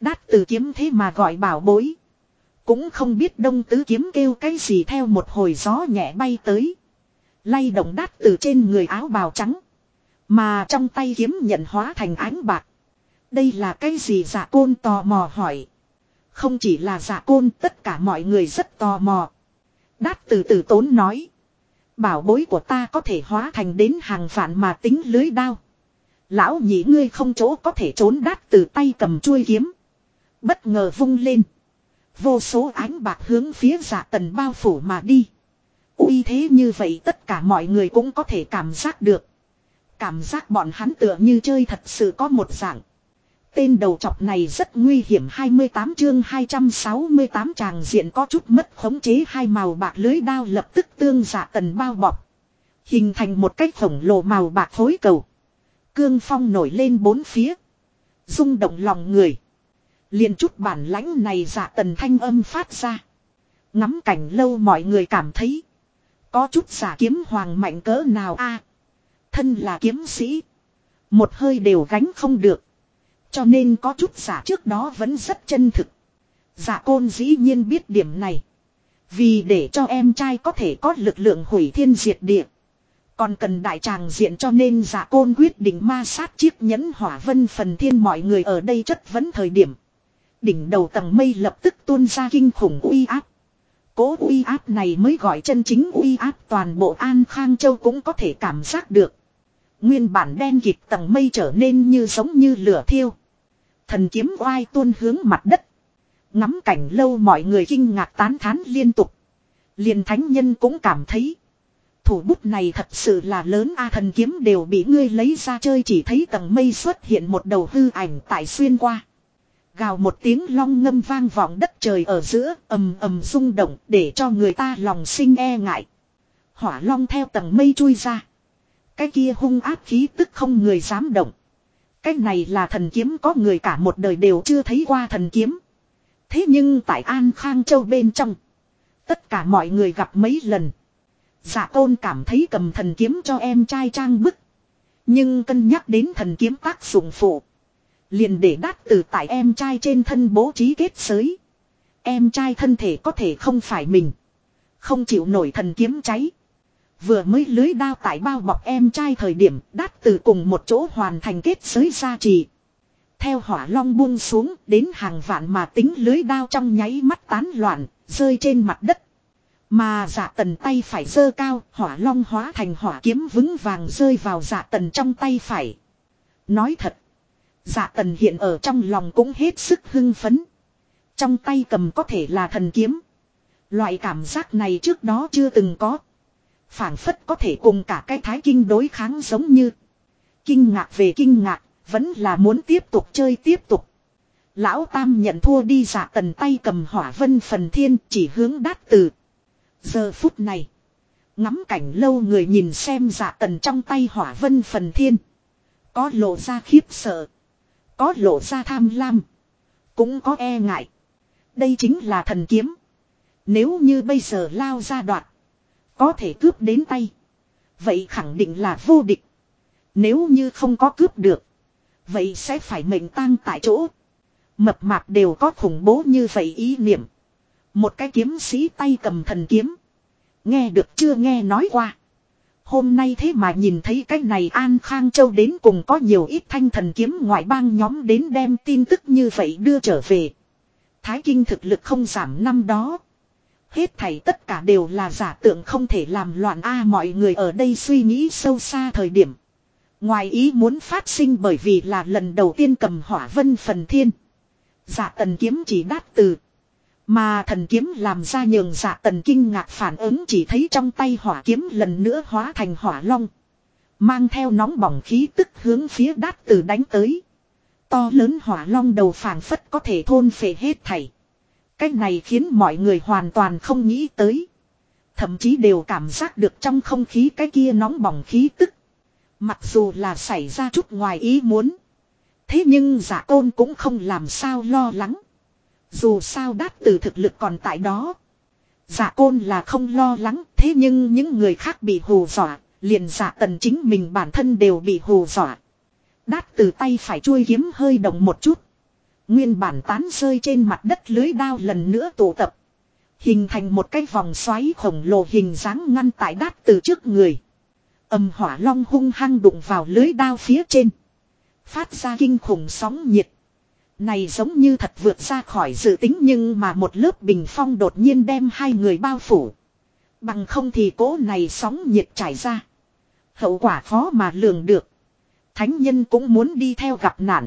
Đát từ kiếm thế mà gọi bảo bối. Cũng không biết đông tứ kiếm kêu cái gì theo một hồi gió nhẹ bay tới. Lay động đát từ trên người áo bào trắng. Mà trong tay kiếm nhận hóa thành ánh bạc. Đây là cái gì giả côn tò mò hỏi. Không chỉ là giả côn, tất cả mọi người rất tò mò. Đát từ từ tốn nói. Bảo bối của ta có thể hóa thành đến hàng vạn mà tính lưới đao. Lão nhị ngươi không chỗ có thể trốn đát từ tay cầm chuôi kiếm. Bất ngờ vung lên. Vô số ánh bạc hướng phía giả tần bao phủ mà đi. uy thế như vậy tất cả mọi người cũng có thể cảm giác được. Cảm giác bọn hắn tựa như chơi thật sự có một dạng. Tên đầu chọc này rất nguy hiểm 28 chương 268 tràng diện có chút mất khống chế, hai màu bạc lưới đao lập tức tương giả tần bao bọc. Hình thành một cái khổng lồ màu bạc phối cầu. Cương phong nổi lên bốn phía. rung động lòng người. liền chút bản lãnh này giả tần thanh âm phát ra. Ngắm cảnh lâu mọi người cảm thấy. Có chút giả kiếm hoàng mạnh cỡ nào a Thân là kiếm sĩ. Một hơi đều gánh không được. Cho nên có chút giả trước đó vẫn rất chân thực. Giả côn dĩ nhiên biết điểm này. Vì để cho em trai có thể có lực lượng hủy thiên diệt địa. Còn cần đại tràng diện cho nên giả côn quyết định ma sát chiếc nhẫn hỏa vân phần thiên mọi người ở đây chất vấn thời điểm. Đỉnh đầu tầng mây lập tức tuôn ra kinh khủng uy áp. Cố uy áp này mới gọi chân chính uy áp toàn bộ An Khang Châu cũng có thể cảm giác được. Nguyên bản đen kịt tầng mây trở nên như giống như lửa thiêu. Thần kiếm oai tuôn hướng mặt đất. Ngắm cảnh lâu mọi người kinh ngạc tán thán liên tục. liền thánh nhân cũng cảm thấy. Thủ bút này thật sự là lớn a, thần kiếm đều bị ngươi lấy ra chơi chỉ thấy tầng mây xuất hiện một đầu hư ảnh tại xuyên qua. Gào một tiếng long ngâm vang vọng đất trời ở giữa, ầm ầm rung động để cho người ta lòng sinh e ngại. Hỏa long theo tầng mây chui ra. Cái kia hung áp khí tức không người dám động. Cái này là thần kiếm, có người cả một đời đều chưa thấy qua thần kiếm. Thế nhưng tại An Khang Châu bên trong. Tất cả mọi người gặp mấy lần. Giả tôn cảm thấy cầm thần kiếm cho em trai trang bức. Nhưng cân nhắc đến thần kiếm tác dụng phụ. Liền để đắt từ tại em trai trên thân bố trí kết giới. Em trai thân thể có thể không phải mình. Không chịu nổi thần kiếm cháy. Vừa mới lưới đao tại bao bọc em trai thời điểm đát từ cùng một chỗ hoàn thành kết giới gia trì. Theo hỏa long buông xuống đến hàng vạn mà tính lưới đao trong nháy mắt tán loạn, rơi trên mặt đất. Mà dạ tần tay phải dơ cao, hỏa long hóa thành hỏa kiếm vững vàng rơi vào dạ tần trong tay phải. Nói thật, dạ tần hiện ở trong lòng cũng hết sức hưng phấn. Trong tay cầm có thể là thần kiếm. Loại cảm giác này trước đó chưa từng có phảng phất có thể cùng cả cái thái kinh đối kháng giống như. Kinh ngạc về kinh ngạc, vẫn là muốn tiếp tục chơi tiếp tục. Lão Tam nhận thua đi giả tần tay cầm hỏa vân phần thiên chỉ hướng đát từ. Giờ phút này, ngắm cảnh lâu người nhìn xem giả tần trong tay hỏa vân phần thiên. Có lộ ra khiếp sợ, có lộ ra tham lam, cũng có e ngại. Đây chính là thần kiếm. Nếu như bây giờ lao ra đoạn có thể cướp đến tay. Vậy khẳng định là vô địch. Nếu như không có cướp được. Vậy sẽ phải mệnh tang tại chỗ. Mập mạp đều có khủng bố như vậy ý niệm. Một cái kiếm sĩ tay cầm thần kiếm. Nghe được chưa nghe nói qua. Hôm nay thế mà nhìn thấy cái này An Khang Châu đến cùng có nhiều ít thanh thần kiếm ngoại bang nhóm đến đem tin tức như vậy đưa trở về. Thái Kinh thực lực không giảm năm đó. Hết thảy tất cả đều là giả tượng không thể làm loạn a à, mọi người ở đây suy nghĩ sâu xa thời điểm. Ngoài ý muốn phát sinh bởi vì là lần đầu tiên cầm hỏa vân phần thiên. Giả tần kiếm chỉ đát từ. Mà thần kiếm làm ra nhường giả tần kinh ngạc phản ứng chỉ thấy trong tay hỏa kiếm lần nữa hóa thành hỏa long. Mang theo nóng bỏng khí tức hướng phía đát từ đánh tới. To lớn hỏa long đầu phảng phất có thể thôn phệ hết thảy. Cái này khiến mọi người hoàn toàn không nghĩ tới. Thậm chí đều cảm giác được trong không khí cái kia nóng bỏng khí tức. Mặc dù là xảy ra chút ngoài ý muốn. Thế nhưng giả tôn cũng không làm sao lo lắng. Dù sao đát từ thực lực còn tại đó. Giả côn là không lo lắng, thế nhưng những người khác bị hù dọa. Liền giả tần chính mình bản thân đều bị hù dọa. Đát từ tay phải chui kiếm hơi động một chút. Nguyên bản tán rơi trên mặt đất lưới đao lần nữa tụ tập. Hình thành một cái vòng xoáy khổng lồ hình dáng ngăn tại đát từ trước người. Âm hỏa long hung hăng đụng vào lưới đao phía trên. Phát ra kinh khủng sóng nhiệt. Này giống như thật vượt ra khỏi dự tính nhưng mà một lớp bình phong đột nhiên đem hai người bao phủ. Bằng không thì cố này sóng nhiệt trải ra. Hậu quả khó mà lường được. Thánh nhân cũng muốn đi theo gặp nạn.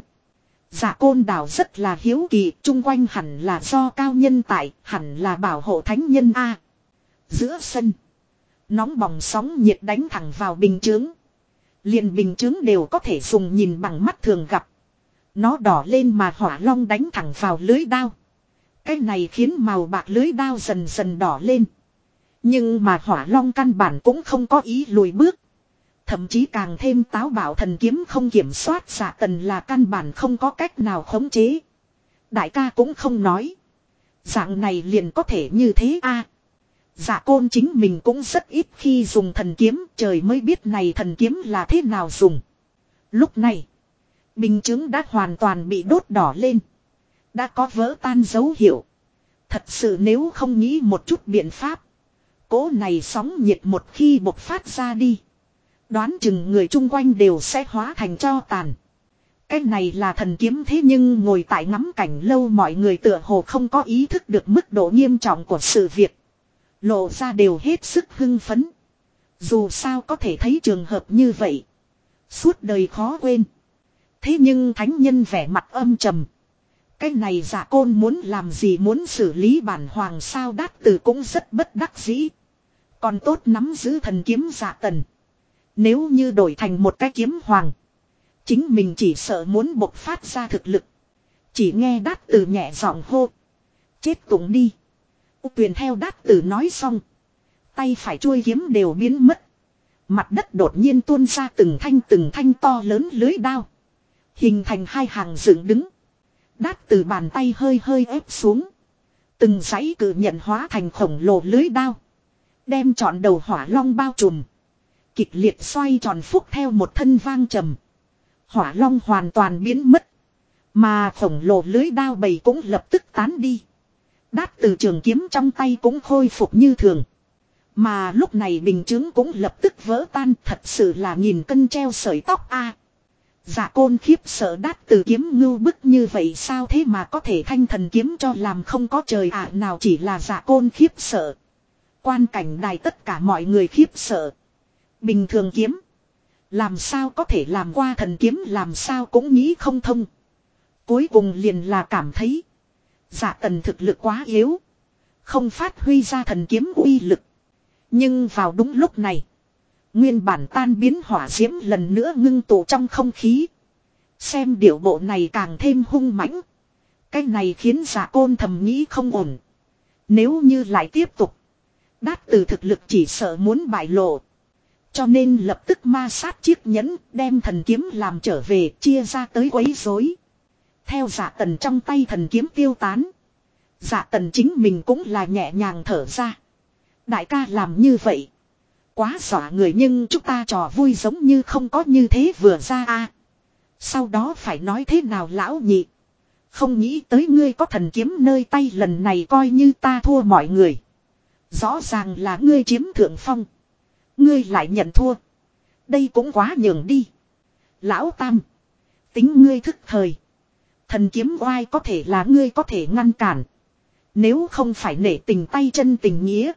Giả côn đảo rất là hiếu kỳ, chung quanh hẳn là do cao nhân tại, hẳn là bảo hộ thánh nhân A. Giữa sân, nóng bỏng sóng nhiệt đánh thẳng vào bình chướng. Liền bình chướng đều có thể dùng nhìn bằng mắt thường gặp. Nó đỏ lên mà hỏa long đánh thẳng vào lưới đao. Cái này khiến màu bạc lưới đao dần dần đỏ lên. Nhưng mà hỏa long căn bản cũng không có ý lùi bước. Thậm chí càng thêm táo bảo thần kiếm không kiểm soát xạ tần là căn bản không có cách nào khống chế. Đại ca cũng không nói. Dạng này liền có thể như thế a. À, giả côn chính mình cũng rất ít khi dùng thần kiếm trời mới biết này thần kiếm là thế nào dùng. Lúc này. Bình chứng đã hoàn toàn bị đốt đỏ lên. Đã có vỡ tan dấu hiệu. Thật sự nếu không nghĩ một chút biện pháp. Cố này sóng nhiệt một khi bộc phát ra đi. Đoán chừng người chung quanh đều sẽ hóa thành cho tàn. Cái này là thần kiếm thế nhưng ngồi tại ngắm cảnh lâu mọi người tựa hồ không có ý thức được mức độ nghiêm trọng của sự việc. Lộ ra đều hết sức hưng phấn. Dù sao có thể thấy trường hợp như vậy. Suốt đời khó quên. Thế nhưng thánh nhân vẻ mặt âm trầm. Cái này giả côn muốn làm gì muốn xử lý bản hoàng sao đát tử cũng rất bất đắc dĩ. Còn tốt nắm giữ thần kiếm giả tần. Nếu như đổi thành một cái kiếm hoàng. Chính mình chỉ sợ muốn bộc phát ra thực lực. Chỉ nghe đát tử nhẹ giọng hô. Chết tụng đi. U tuyền theo đát tử nói xong. Tay phải chuôi kiếm đều biến mất. Mặt đất đột nhiên tuôn ra từng thanh từng thanh to lớn lưới đao. Hình thành hai hàng dựng đứng. Đát từ bàn tay hơi hơi ép xuống. Từng giấy cử nhận hóa thành khổng lồ lưới đao. Đem trọn đầu hỏa long bao trùm. Kịch liệt xoay tròn phúc theo một thân vang trầm. Hỏa long hoàn toàn biến mất. Mà khổng lồ lưới đao bầy cũng lập tức tán đi. Đát từ trường kiếm trong tay cũng khôi phục như thường. Mà lúc này bình chứng cũng lập tức vỡ tan, thật sự là nhìn cân treo sợi tóc a Dạ côn khiếp sợ đát từ kiếm ngưu bức như vậy sao thế mà có thể thanh thần kiếm cho làm không có trời ạ à, nào chỉ là dạ côn khiếp sợ. Quan cảnh đài tất cả mọi người khiếp sợ. Bình thường kiếm. Làm sao có thể làm qua thần kiếm, làm sao cũng nghĩ không thông. Cuối cùng liền là cảm thấy. giả tần thực lực quá yếu. Không phát huy ra thần kiếm uy lực. Nhưng vào đúng lúc này. Nguyên bản tan biến hỏa diễm lần nữa ngưng tụ trong không khí. Xem điệu bộ này càng thêm hung mãnh. Cái này khiến giả côn thầm nghĩ không ổn. Nếu như lại tiếp tục. Đát từ thực lực chỉ sợ muốn bại lộ. Cho nên lập tức ma sát chiếc nhẫn đem thần kiếm làm trở về chia ra tới quấy rối. Theo giả tần trong tay thần kiếm tiêu tán. Giả tần chính mình cũng là nhẹ nhàng thở ra. Đại ca làm như vậy. Quá xỏa người nhưng chúng ta trò vui giống như không có như thế vừa ra a. Sau đó phải nói thế nào lão nhị. Không nghĩ tới ngươi có thần kiếm nơi tay lần này coi như ta thua mọi người. Rõ ràng là ngươi chiếm thượng phong. Ngươi lại nhận thua. Đây cũng quá nhường đi. Lão Tam. Tính ngươi thức thời. Thần kiếm oai có thể là ngươi có thể ngăn cản. Nếu không phải nể tình tay chân tình nghĩa.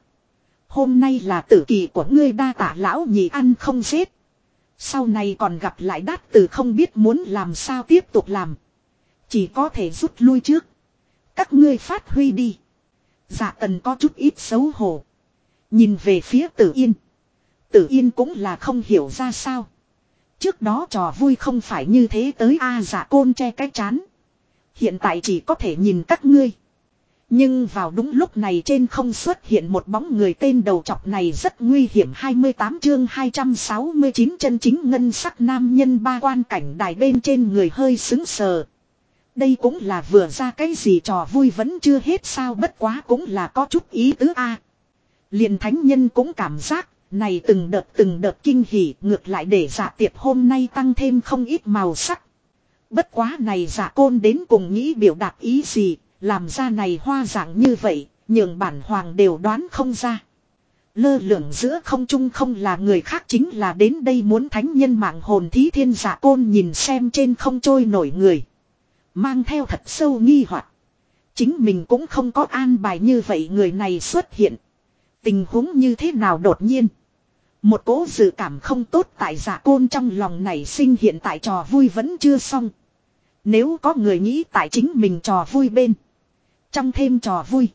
Hôm nay là tử kỳ của ngươi đa tả lão nhị ăn không xếp. Sau này còn gặp lại đát tử không biết muốn làm sao tiếp tục làm. Chỉ có thể rút lui trước. Các ngươi phát huy đi. Dạ tần có chút ít xấu hổ. Nhìn về phía tử yên. Tử yên cũng là không hiểu ra sao. Trước đó trò vui không phải như thế tới a à, côn che cái chán. Hiện tại chỉ có thể nhìn các ngươi. Nhưng vào đúng lúc này trên không xuất hiện một bóng người tên đầu chọc này rất nguy hiểm 28 chương 269 chân chính ngân sắc nam nhân ba quan cảnh đài bên trên người hơi xứng sờ. Đây cũng là vừa ra cái gì trò vui vẫn chưa hết sao bất quá cũng là có chút ý tứ a. liền thánh nhân cũng cảm giác này từng đợt từng đợt kinh hỉ ngược lại để giả tiệp hôm nay tăng thêm không ít màu sắc. Bất quá này giả côn đến cùng nghĩ biểu đạt ý gì, làm ra này hoa dạng như vậy, nhường bản hoàng đều đoán không ra. Lơ lửng giữa không trung không là người khác chính là đến đây muốn thánh nhân mạng hồn thí thiên giả côn nhìn xem trên không trôi nổi người. Mang theo thật sâu nghi hoặc Chính mình cũng không có an bài như vậy người này xuất hiện. Tình huống như thế nào đột nhiên. Một cố dự cảm không tốt tại giả côn trong lòng này sinh hiện tại trò vui vẫn chưa xong. Nếu có người nghĩ tại chính mình trò vui bên. Trong thêm trò vui.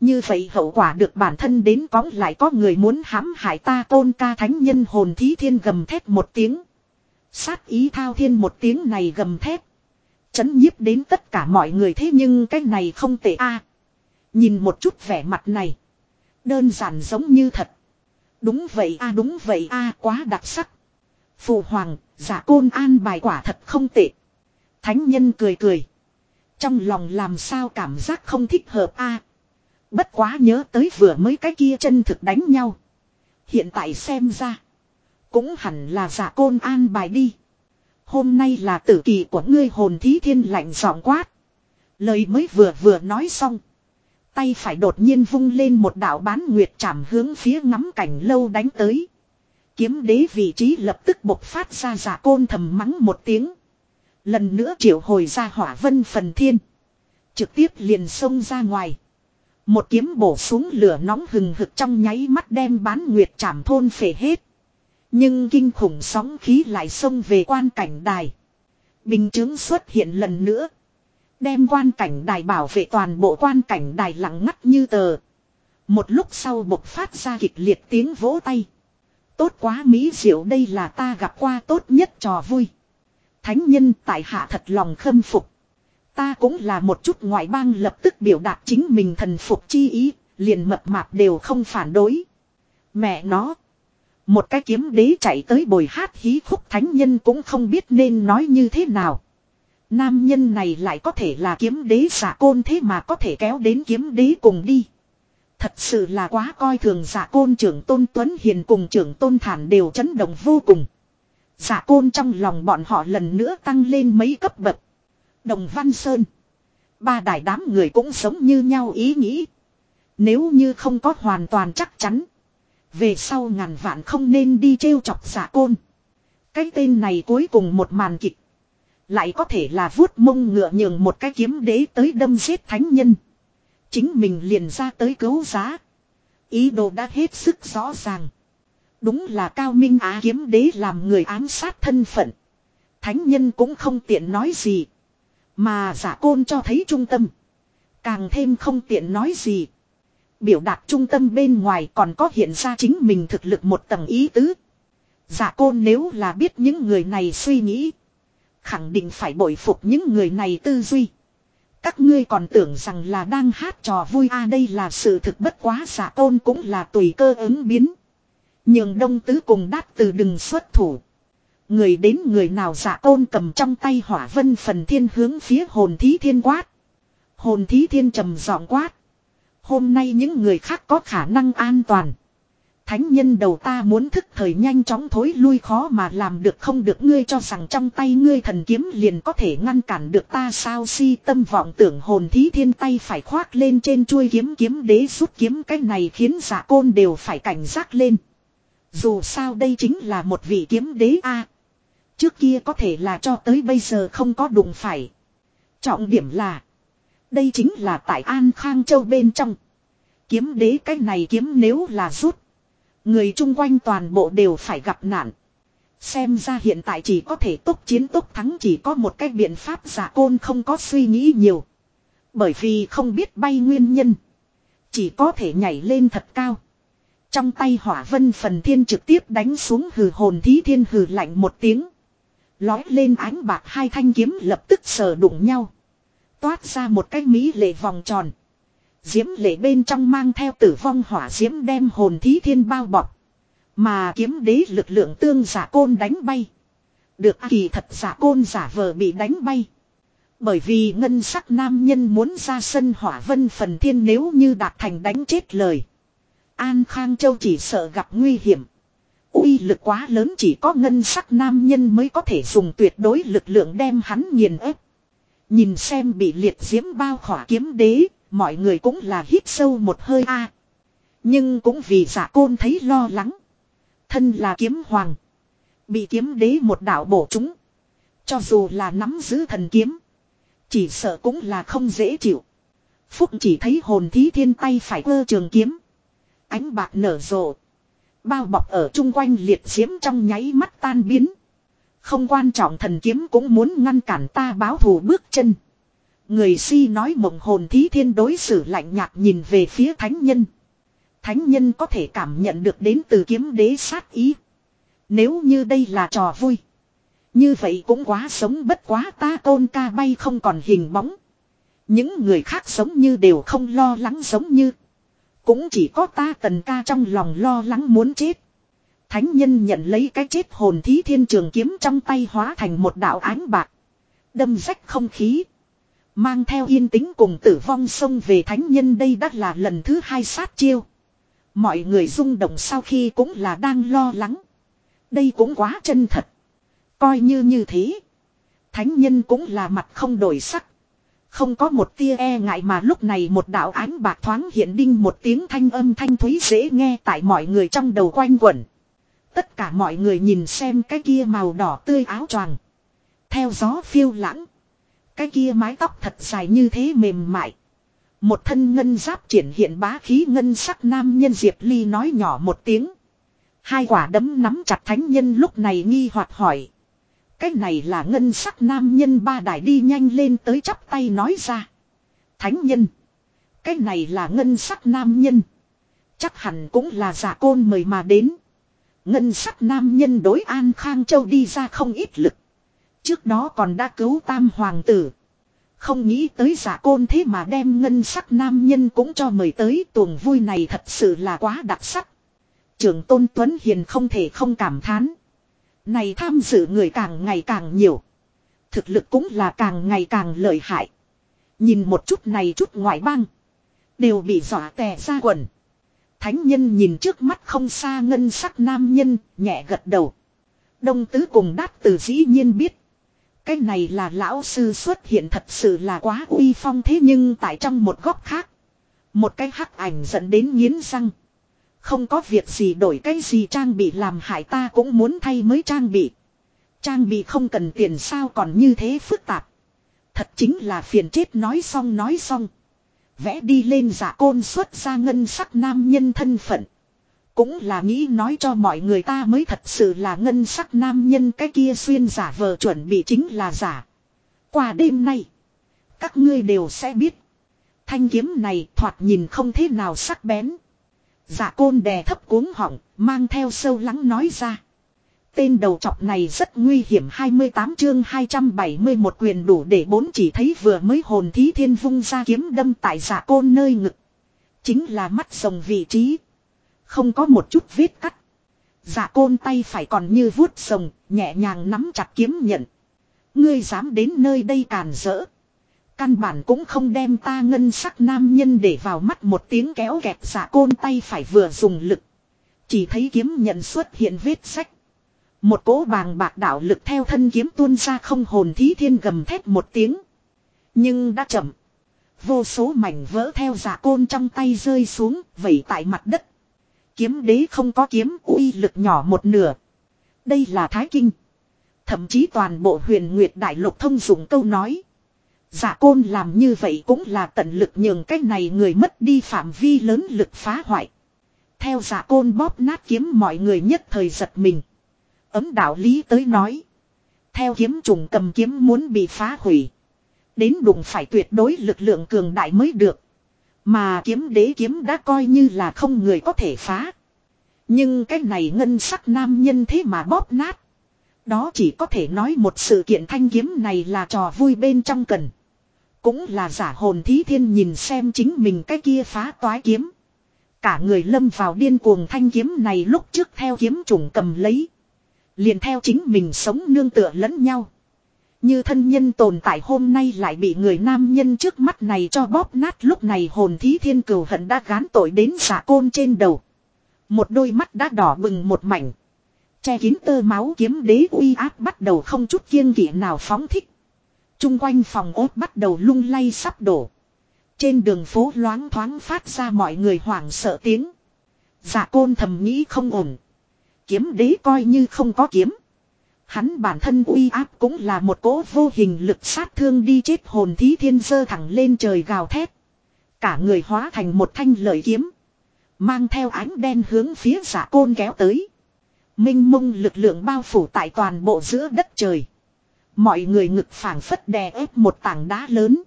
Như vậy hậu quả được bản thân đến có lại có người muốn hãm hại ta tôn ca thánh nhân hồn thí thiên gầm thét một tiếng. Sát ý thao thiên một tiếng này gầm thét. Chấn nhiếp đến tất cả mọi người thế nhưng cái này không tệ a Nhìn một chút vẻ mặt này. Đơn giản giống như thật. Đúng vậy a đúng vậy a quá đặc sắc. Phụ hoàng, giả côn an bài quả thật không tệ. Thánh nhân cười cười. Trong lòng làm sao cảm giác không thích hợp a Bất quá nhớ tới vừa mới cái kia chân thực đánh nhau. Hiện tại xem ra. Cũng hẳn là giả côn an bài đi. Hôm nay là tử kỳ của ngươi hồn thí thiên lạnh giọng quát. Lời mới vừa vừa nói xong. Tay phải đột nhiên vung lên một đạo bán nguyệt chạm hướng phía ngắm cảnh lâu đánh tới. Kiếm đế vị trí lập tức bộc phát ra giả côn thầm mắng một tiếng. Lần nữa triệu hồi ra hỏa vân phần thiên. Trực tiếp liền xông ra ngoài. Một kiếm bổ xuống lửa nóng hừng hực trong nháy mắt đem bán nguyệt chạm thôn phể hết. Nhưng kinh khủng sóng khí lại xông về quan cảnh đài. Bình chứng xuất hiện lần nữa. Đem quan cảnh đài bảo vệ toàn bộ quan cảnh đài lặng ngắt như tờ. Một lúc sau bộc phát ra kịch liệt tiếng vỗ tay. Tốt quá mỹ diệu đây là ta gặp qua tốt nhất trò vui. Thánh nhân tại hạ thật lòng khâm phục. Ta cũng là một chút ngoại bang lập tức biểu đạt chính mình thần phục chi ý, liền mập mạp đều không phản đối. Mẹ nó. Một cái kiếm đế chạy tới bồi hát hí khúc thánh nhân cũng không biết nên nói như thế nào. Nam nhân này lại có thể là kiếm đế giả côn thế mà có thể kéo đến kiếm đế cùng đi. Thật sự là quá coi thường giả côn trưởng tôn Tuấn Hiền cùng trưởng tôn Thản đều chấn động vô cùng. Giả côn trong lòng bọn họ lần nữa tăng lên mấy cấp bậc. Đồng Văn Sơn. Ba đại đám người cũng sống như nhau ý nghĩ. Nếu như không có hoàn toàn chắc chắn. Về sau ngàn vạn không nên đi trêu chọc giả côn. Cái tên này cuối cùng một màn kịch. Lại có thể là vuốt mông ngựa nhường một cái kiếm đế tới đâm giết thánh nhân. Chính mình liền ra tới cứu giá. Ý đồ đã hết sức rõ ràng. Đúng là cao minh á kiếm đế làm người ám sát thân phận. Thánh nhân cũng không tiện nói gì. Mà giả côn cho thấy trung tâm. Càng thêm không tiện nói gì. Biểu đạt trung tâm bên ngoài còn có hiện ra chính mình thực lực một tầng ý tứ. Giả côn nếu là biết những người này suy nghĩ. Khẳng định phải bội phục những người này tư duy. Các ngươi còn tưởng rằng là đang hát trò vui a à đây là sự thực bất quá giả tôn cũng là tùy cơ ứng biến. Nhường đông tứ cùng đát từ đừng xuất thủ. Người đến người nào giả tôn cầm trong tay hỏa vân phần thiên hướng phía hồn thí thiên quát. Hồn thí thiên trầm giọng quát. Hôm nay những người khác có khả năng an toàn. Thánh nhân đầu ta muốn thức thời nhanh chóng thối lui khó mà làm được không được ngươi cho rằng trong tay ngươi thần kiếm liền có thể ngăn cản được ta sao si tâm vọng tưởng hồn thí thiên tay phải khoác lên trên chuôi kiếm kiếm đế rút kiếm cái này khiến giả côn đều phải cảnh giác lên. Dù sao đây chính là một vị kiếm đế a Trước kia có thể là cho tới bây giờ không có đụng phải. Trọng điểm là. Đây chính là tại An Khang Châu bên trong. Kiếm đế cái này kiếm nếu là rút. Người chung quanh toàn bộ đều phải gặp nạn. Xem ra hiện tại chỉ có thể tốc chiến tốc thắng chỉ có một cách biện pháp giả côn không có suy nghĩ nhiều. Bởi vì không biết bay nguyên nhân. Chỉ có thể nhảy lên thật cao. Trong tay hỏa vân phần thiên trực tiếp đánh xuống hừ hồn thí thiên hừ lạnh một tiếng. Lói lên ánh bạc hai thanh kiếm lập tức sờ đụng nhau. Toát ra một cái mỹ lệ vòng tròn. Diễm lệ bên trong mang theo tử vong hỏa diễm đem hồn thí thiên bao bọc. Mà kiếm đế lực lượng tương giả côn đánh bay. Được kỳ thật giả côn giả vờ bị đánh bay. Bởi vì ngân sắc nam nhân muốn ra sân hỏa vân phần thiên nếu như đạt thành đánh chết lời. An Khang Châu chỉ sợ gặp nguy hiểm. uy lực quá lớn chỉ có ngân sắc nam nhân mới có thể dùng tuyệt đối lực lượng đem hắn nghiền ép. Nhìn xem bị liệt diễm bao khỏa kiếm đế, mọi người cũng là hít sâu một hơi a. Nhưng cũng vì giả côn thấy lo lắng. Thân là kiếm hoàng. Bị kiếm đế một đạo bổ chúng. Cho dù là nắm giữ thần kiếm. Chỉ sợ cũng là không dễ chịu. Phúc chỉ thấy hồn thí thiên tay phải ơ trường kiếm. Ánh bạc nở rộ. Bao bọc ở chung quanh liệt diễm trong nháy mắt tan biến. Không quan trọng thần kiếm cũng muốn ngăn cản ta báo thù bước chân. Người si nói mộng hồn thí thiên đối xử lạnh nhạt nhìn về phía thánh nhân. Thánh nhân có thể cảm nhận được đến từ kiếm đế sát ý. Nếu như đây là trò vui. Như vậy cũng quá sống bất quá ta tôn ca bay không còn hình bóng. Những người khác sống như đều không lo lắng giống như. Cũng chỉ có ta tần ca trong lòng lo lắng muốn chết. Thánh nhân nhận lấy cái chết hồn thí thiên trường kiếm trong tay hóa thành một đạo ánh bạc. Đâm rách không khí. Mang theo yên tĩnh cùng tử vong xông về thánh nhân đây đã là lần thứ hai sát chiêu. Mọi người rung động sau khi cũng là đang lo lắng. Đây cũng quá chân thật. Coi như như thế. Thánh nhân cũng là mặt không đổi sắc. Không có một tia e ngại mà lúc này một đạo ánh bạc thoáng hiện đinh một tiếng thanh âm thanh thúy dễ nghe tại mọi người trong đầu quanh quẩn. Tất cả mọi người nhìn xem cái kia màu đỏ tươi áo choàng. Theo gió phiêu lãng. Cái kia mái tóc thật dài như thế mềm mại. Một thân ngân giáp triển hiện bá khí ngân sắc nam nhân Diệp Ly nói nhỏ một tiếng. Hai quả đấm nắm chặt thánh nhân lúc này nghi hoặc hỏi. Cái này là ngân sắc nam nhân ba đại đi nhanh lên tới chắp tay nói ra. Thánh nhân. Cái này là ngân sắc nam nhân. Chắc hẳn cũng là giả côn mời mà đến. Ngân sắc nam nhân đối an Khang Châu đi ra không ít lực. Trước đó còn đã cứu tam hoàng tử. Không nghĩ tới giả côn thế mà đem ngân sắc nam nhân cũng cho mời tới tuồng vui này thật sự là quá đặc sắc. Trưởng Tôn Tuấn Hiền không thể không cảm thán. Này tham dự người càng ngày càng nhiều. Thực lực cũng là càng ngày càng lợi hại. Nhìn một chút này chút ngoại bang. Đều bị dọa tè ra quần. Thánh nhân nhìn trước mắt không xa ngân sắc nam nhân, nhẹ gật đầu. Đông tứ cùng đát từ dĩ nhiên biết. Cái này là lão sư xuất hiện thật sự là quá uy phong thế nhưng tại trong một góc khác. Một cái hắc ảnh dẫn đến nghiến răng. Không có việc gì đổi cái gì trang bị làm hại ta cũng muốn thay mới trang bị. Trang bị không cần tiền sao còn như thế phức tạp. Thật chính là phiền chết nói xong nói xong. Vẽ đi lên giả côn xuất ra ngân sắc nam nhân thân phận. Cũng là nghĩ nói cho mọi người ta mới thật sự là ngân sắc nam nhân cái kia xuyên giả vờ chuẩn bị chính là giả. Qua đêm nay, các ngươi đều sẽ biết. Thanh kiếm này thoạt nhìn không thế nào sắc bén. Giả côn đè thấp cuống họng, mang theo sâu lắng nói ra. Tên đầu trọc này rất nguy hiểm 28 chương 271 quyền đủ để bốn chỉ thấy vừa mới hồn thí thiên vung ra kiếm đâm tại giả côn nơi ngực. Chính là mắt rồng vị trí. Không có một chút vết cắt. Giả côn tay phải còn như vuốt sồng, nhẹ nhàng nắm chặt kiếm nhận. Ngươi dám đến nơi đây càn rỡ. Căn bản cũng không đem ta ngân sắc nam nhân để vào mắt một tiếng kéo kẹt giả côn tay phải vừa dùng lực. Chỉ thấy kiếm nhận xuất hiện vết sách. Một cỗ bàng bạc đạo lực theo thân kiếm tuôn ra không hồn thí thiên gầm thét một tiếng. Nhưng đã chậm. Vô số mảnh vỡ theo giả côn trong tay rơi xuống, vẩy tại mặt đất. Kiếm đế không có kiếm, uy lực nhỏ một nửa. Đây là thái kinh. Thậm chí toàn bộ huyền nguyệt đại lục thông dụng câu nói. Giả côn làm như vậy cũng là tận lực nhường cái này người mất đi phạm vi lớn lực phá hoại. Theo giả côn bóp nát kiếm mọi người nhất thời giật mình. Ấm đạo lý tới nói. Theo kiếm trùng cầm kiếm muốn bị phá hủy. Đến đụng phải tuyệt đối lực lượng cường đại mới được. Mà kiếm đế kiếm đã coi như là không người có thể phá. Nhưng cái này ngân sắc nam nhân thế mà bóp nát. Đó chỉ có thể nói một sự kiện thanh kiếm này là trò vui bên trong cần. Cũng là giả hồn thí thiên nhìn xem chính mình cái kia phá toái kiếm. Cả người lâm vào điên cuồng thanh kiếm này lúc trước theo kiếm trùng cầm lấy. Liền theo chính mình sống nương tựa lẫn nhau. Như thân nhân tồn tại hôm nay lại bị người nam nhân trước mắt này cho bóp nát lúc này hồn thí thiên cừu hận đã gán tội đến giả côn trên đầu. Một đôi mắt đã đỏ bừng một mảnh. Che kín tơ máu kiếm đế uy áp bắt đầu không chút kiêng kỵ nào phóng thích. Trung quanh phòng ốt bắt đầu lung lay sắp đổ. Trên đường phố loáng thoáng phát ra mọi người hoảng sợ tiếng. giả côn thầm nghĩ không ổn. Kiếm đế coi như không có kiếm. Hắn bản thân uy áp cũng là một cỗ vô hình lực sát thương đi chết hồn thí thiên sơ thẳng lên trời gào thét. Cả người hóa thành một thanh lợi kiếm. Mang theo ánh đen hướng phía giả côn kéo tới. Minh mông lực lượng bao phủ tại toàn bộ giữa đất trời. Mọi người ngực phảng phất đè ép một tảng đá lớn.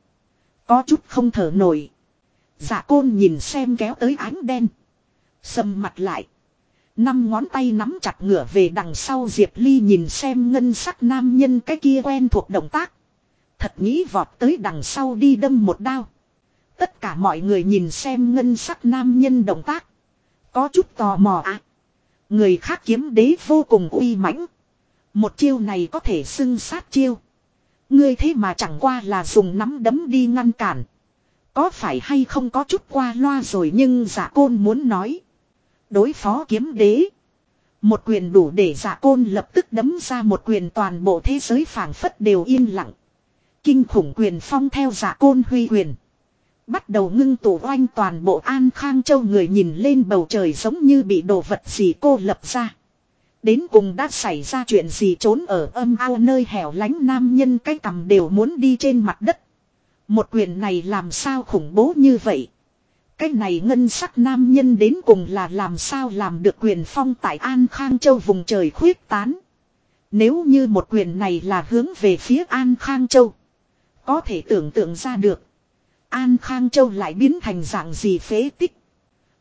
Có chút không thở nổi. Giả côn nhìn xem kéo tới ánh đen. Sầm mặt lại. Năm ngón tay nắm chặt ngửa về đằng sau Diệp Ly nhìn xem ngân sắc nam nhân cái kia quen thuộc động tác. Thật nghĩ vọt tới đằng sau đi đâm một đao. Tất cả mọi người nhìn xem ngân sắc nam nhân động tác. Có chút tò mò ạ. À. Người khác kiếm đế vô cùng uy mãnh. Một chiêu này có thể xưng sát chiêu. Ngươi thế mà chẳng qua là dùng nắm đấm đi ngăn cản. Có phải hay không có chút qua loa rồi nhưng giả côn muốn nói. Đối phó kiếm đế. Một quyền đủ để giả côn lập tức đấm ra một quyền toàn bộ thế giới phảng phất đều yên lặng. Kinh khủng quyền phong theo giả côn huy quyền. Bắt đầu ngưng tụ oanh toàn bộ an khang châu người nhìn lên bầu trời giống như bị đồ vật gì cô lập ra. Đến cùng đã xảy ra chuyện gì trốn ở âm ao nơi hẻo lánh nam nhân cái cầm đều muốn đi trên mặt đất. Một quyền này làm sao khủng bố như vậy. Cái này ngân sắc nam nhân đến cùng là làm sao làm được quyền phong tại An Khang Châu vùng trời khuyết tán. Nếu như một quyền này là hướng về phía An Khang Châu. Có thể tưởng tượng ra được. An Khang Châu lại biến thành dạng gì phế tích.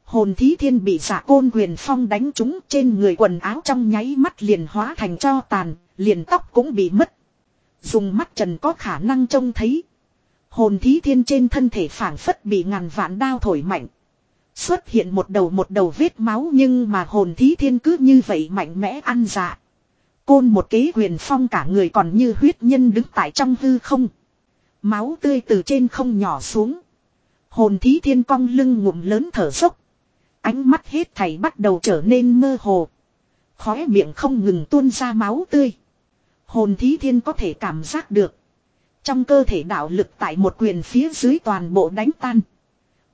Hồn thí thiên bị giả côn quyền phong đánh trúng trên người quần áo trong nháy mắt liền hóa thành cho tàn, liền tóc cũng bị mất. Dùng mắt trần có khả năng trông thấy. Hồn thí thiên trên thân thể phảng phất bị ngàn vạn đao thổi mạnh. Xuất hiện một đầu một đầu vết máu nhưng mà hồn thí thiên cứ như vậy mạnh mẽ ăn dạ. Côn một kế huyền phong cả người còn như huyết nhân đứng tại trong hư không. Máu tươi từ trên không nhỏ xuống. Hồn thí thiên cong lưng ngụm lớn thở sốc Ánh mắt hết thảy bắt đầu trở nên mơ hồ. Khóe miệng không ngừng tuôn ra máu tươi. Hồn thí thiên có thể cảm giác được. Trong cơ thể đạo lực tại một quyền phía dưới toàn bộ đánh tan.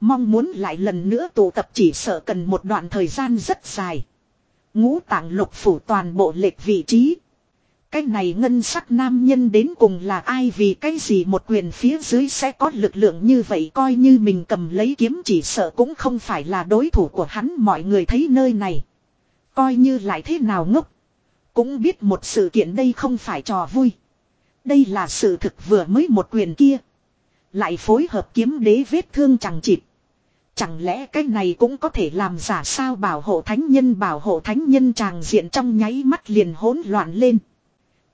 Mong muốn lại lần nữa tụ tập chỉ sợ cần một đoạn thời gian rất dài. Ngũ tạng lục phủ toàn bộ lệch vị trí. Cái này ngân sắc nam nhân đến cùng là ai vì cái gì một quyền phía dưới sẽ có lực lượng như vậy coi như mình cầm lấy kiếm chỉ sợ cũng không phải là đối thủ của hắn mọi người thấy nơi này. Coi như lại thế nào ngốc. Cũng biết một sự kiện đây không phải trò vui. Đây là sự thực vừa mới một quyền kia. Lại phối hợp kiếm đế vết thương chẳng chịt. Chẳng lẽ cái này cũng có thể làm giả sao bảo hộ thánh nhân, bảo hộ thánh nhân tràng diện trong nháy mắt liền hỗn loạn lên.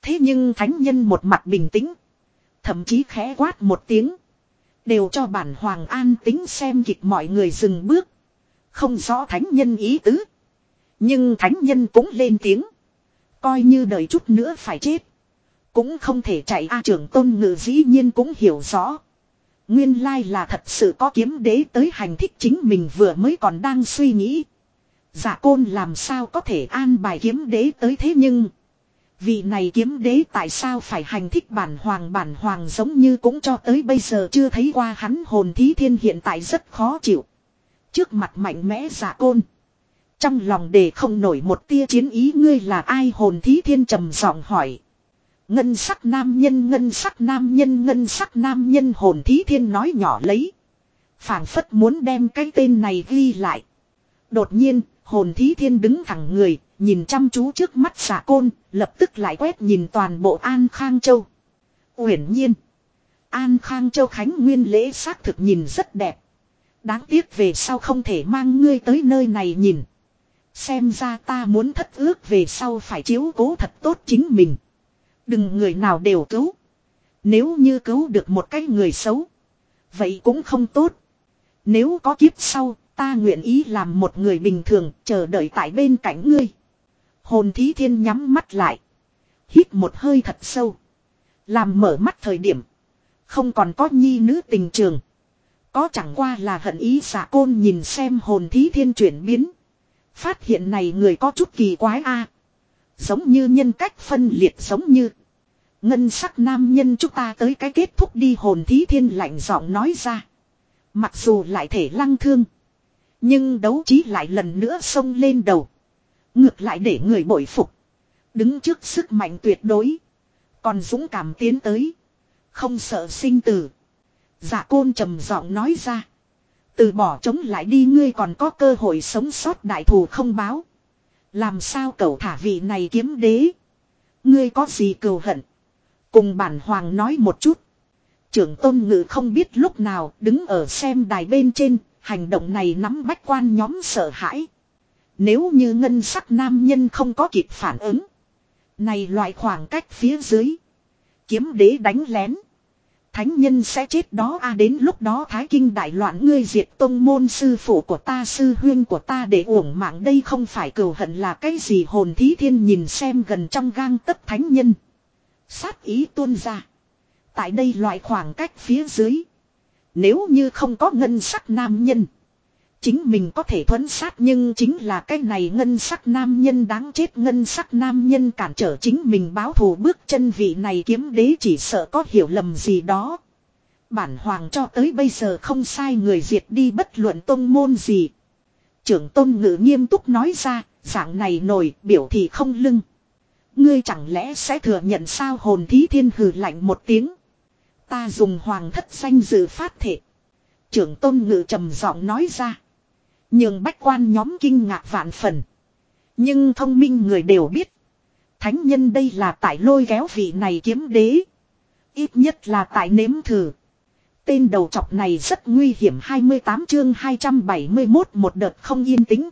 Thế nhưng thánh nhân một mặt bình tĩnh. Thậm chí khẽ quát một tiếng. Đều cho bản hoàng an tính xem kịch mọi người dừng bước. Không rõ thánh nhân ý tứ. Nhưng thánh nhân cũng lên tiếng. Coi như đợi chút nữa phải chết. Cũng không thể chạy A trưởng tôn ngự dĩ nhiên cũng hiểu rõ. Nguyên lai là thật sự có kiếm đế tới hành thích chính mình vừa mới còn đang suy nghĩ. Giả côn làm sao có thể an bài kiếm đế tới thế nhưng. Vị này kiếm đế tại sao phải hành thích bản hoàng bản hoàng giống như cũng cho tới bây giờ chưa thấy qua hắn hồn thí thiên hiện tại rất khó chịu. Trước mặt mạnh mẽ giả côn. Trong lòng để không nổi một tia chiến ý ngươi là ai hồn thí thiên trầm giọng hỏi. Ngân sắc nam nhân ngân sắc nam nhân ngân sắc nam nhân hồn thí thiên nói nhỏ lấy. phảng phất muốn đem cái tên này ghi lại. Đột nhiên, hồn thí thiên đứng thẳng người, nhìn chăm chú trước mắt xà côn, lập tức lại quét nhìn toàn bộ An Khang Châu. Uyển nhiên, An Khang Châu Khánh Nguyên lễ xác thực nhìn rất đẹp. Đáng tiếc về sau không thể mang ngươi tới nơi này nhìn. Xem ra ta muốn thất ước về sau phải chiếu cố thật tốt chính mình. Đừng người nào đều cứu. Nếu như cứu được một cái người xấu. Vậy cũng không tốt. Nếu có kiếp sau, ta nguyện ý làm một người bình thường, chờ đợi tại bên cạnh ngươi. Hồn thí thiên nhắm mắt lại. Hít một hơi thật sâu. Làm mở mắt thời điểm. Không còn có nhi nữ tình trường. Có chẳng qua là hận ý giả côn nhìn xem hồn thí thiên chuyển biến. Phát hiện này người có chút kỳ quái a Giống như nhân cách phân liệt giống như. Ngân sắc nam nhân chúng ta tới cái kết thúc đi, hồn thí thiên lạnh giọng nói ra. Mặc dù lại thể lăng thương. Nhưng đấu trí lại lần nữa xông lên đầu. Ngược lại để người bội phục. Đứng trước sức mạnh tuyệt đối. Còn dũng cảm tiến tới. Không sợ sinh tử. giả côn trầm giọng nói ra. Từ bỏ chống lại đi, ngươi còn có cơ hội sống sót đại thù không báo. Làm sao cậu thả vị này kiếm đế. Ngươi có gì cừu hận. Cùng bản hoàng nói một chút. Trưởng tôn ngự không biết lúc nào đứng ở xem đài bên trên. Hành động này nắm bách quan nhóm sợ hãi. Nếu như ngân sắc nam nhân không có kịp phản ứng. Này loại khoảng cách phía dưới. Kiếm đế đánh lén. Thánh nhân sẽ chết đó a à đến lúc đó thái kinh đại loạn ngươi diệt tông môn sư phụ của ta, sư huyên của ta để uổng mạng đây không phải cừu hận là cái gì, hồn thí thiên nhìn xem gần trong gang tất thánh nhân. Sát ý tuôn ra. Tại đây loại khoảng cách phía dưới. Nếu như không có ngân sắc nam nhân. Chính mình có thể thuấn sát nhưng chính là cái này ngân sắc nam nhân đáng chết ngân sắc nam nhân cản trở chính mình báo thù bước chân vị này kiếm đế chỉ sợ có hiểu lầm gì đó. Bản hoàng cho tới bây giờ không sai người diệt đi bất luận tông môn gì. Trưởng tôn ngữ nghiêm túc nói ra, dạng này nổi biểu thì không lưng. Ngươi chẳng lẽ sẽ thừa nhận sao hồn thí thiên hừ lạnh một tiếng. Ta dùng hoàng thất danh dự phát thể. Trưởng tôn ngự trầm giọng nói ra. Nhưng bách quan nhóm kinh ngạc vạn phần. Nhưng thông minh người đều biết. Thánh nhân đây là tại lôi kéo vị này kiếm đế. Ít nhất là tại nếm thử. Tên đầu chọc này rất nguy hiểm 28 chương 271 một đợt không yên tĩnh.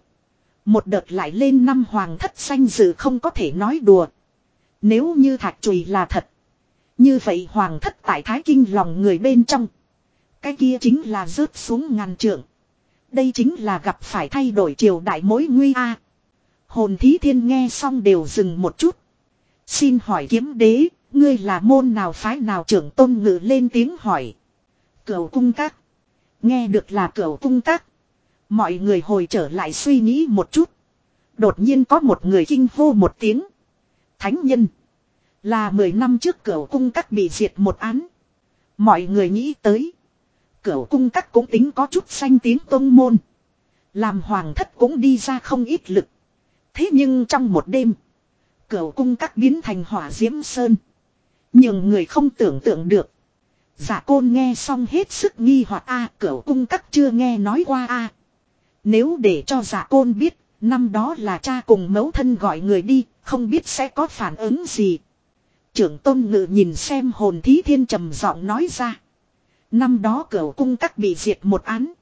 Một đợt lại lên năm hoàng thất xanh dự không có thể nói đùa. Nếu như thạch chùy là thật. Như vậy hoàng thất tại thái kinh lòng người bên trong. Cái kia chính là rớt xuống ngàn trượng. Đây chính là gặp phải thay đổi triều đại mối nguy a. Hồn thí thiên nghe xong đều dừng một chút. Xin hỏi kiếm đế, ngươi là môn nào phái nào trưởng tôn ngự lên tiếng hỏi. Cửu cung các. Nghe được là cửu cung các. Mọi người hồi trở lại suy nghĩ một chút. Đột nhiên có một người kinh hô một tiếng. Thánh nhân. Là 10 năm trước cửa cung các bị diệt một án. Mọi người nghĩ tới. Cửa cung các cũng tính có chút danh tiếng tôn môn. Làm hoàng thất cũng đi ra không ít lực. Thế nhưng trong một đêm. Cửa cung các biến thành hỏa diễm sơn. Nhưng người không tưởng tượng được. Giả côn nghe xong hết sức nghi hoặc a à, cung các chưa nghe nói qua a nếu để cho giả côn biết, năm đó là cha cùng mẫu thân gọi người đi, không biết sẽ có phản ứng gì. Trưởng tôn ngự nhìn xem hồn thí thiên trầm giọng nói ra. Năm đó cửa cung các bị diệt một án.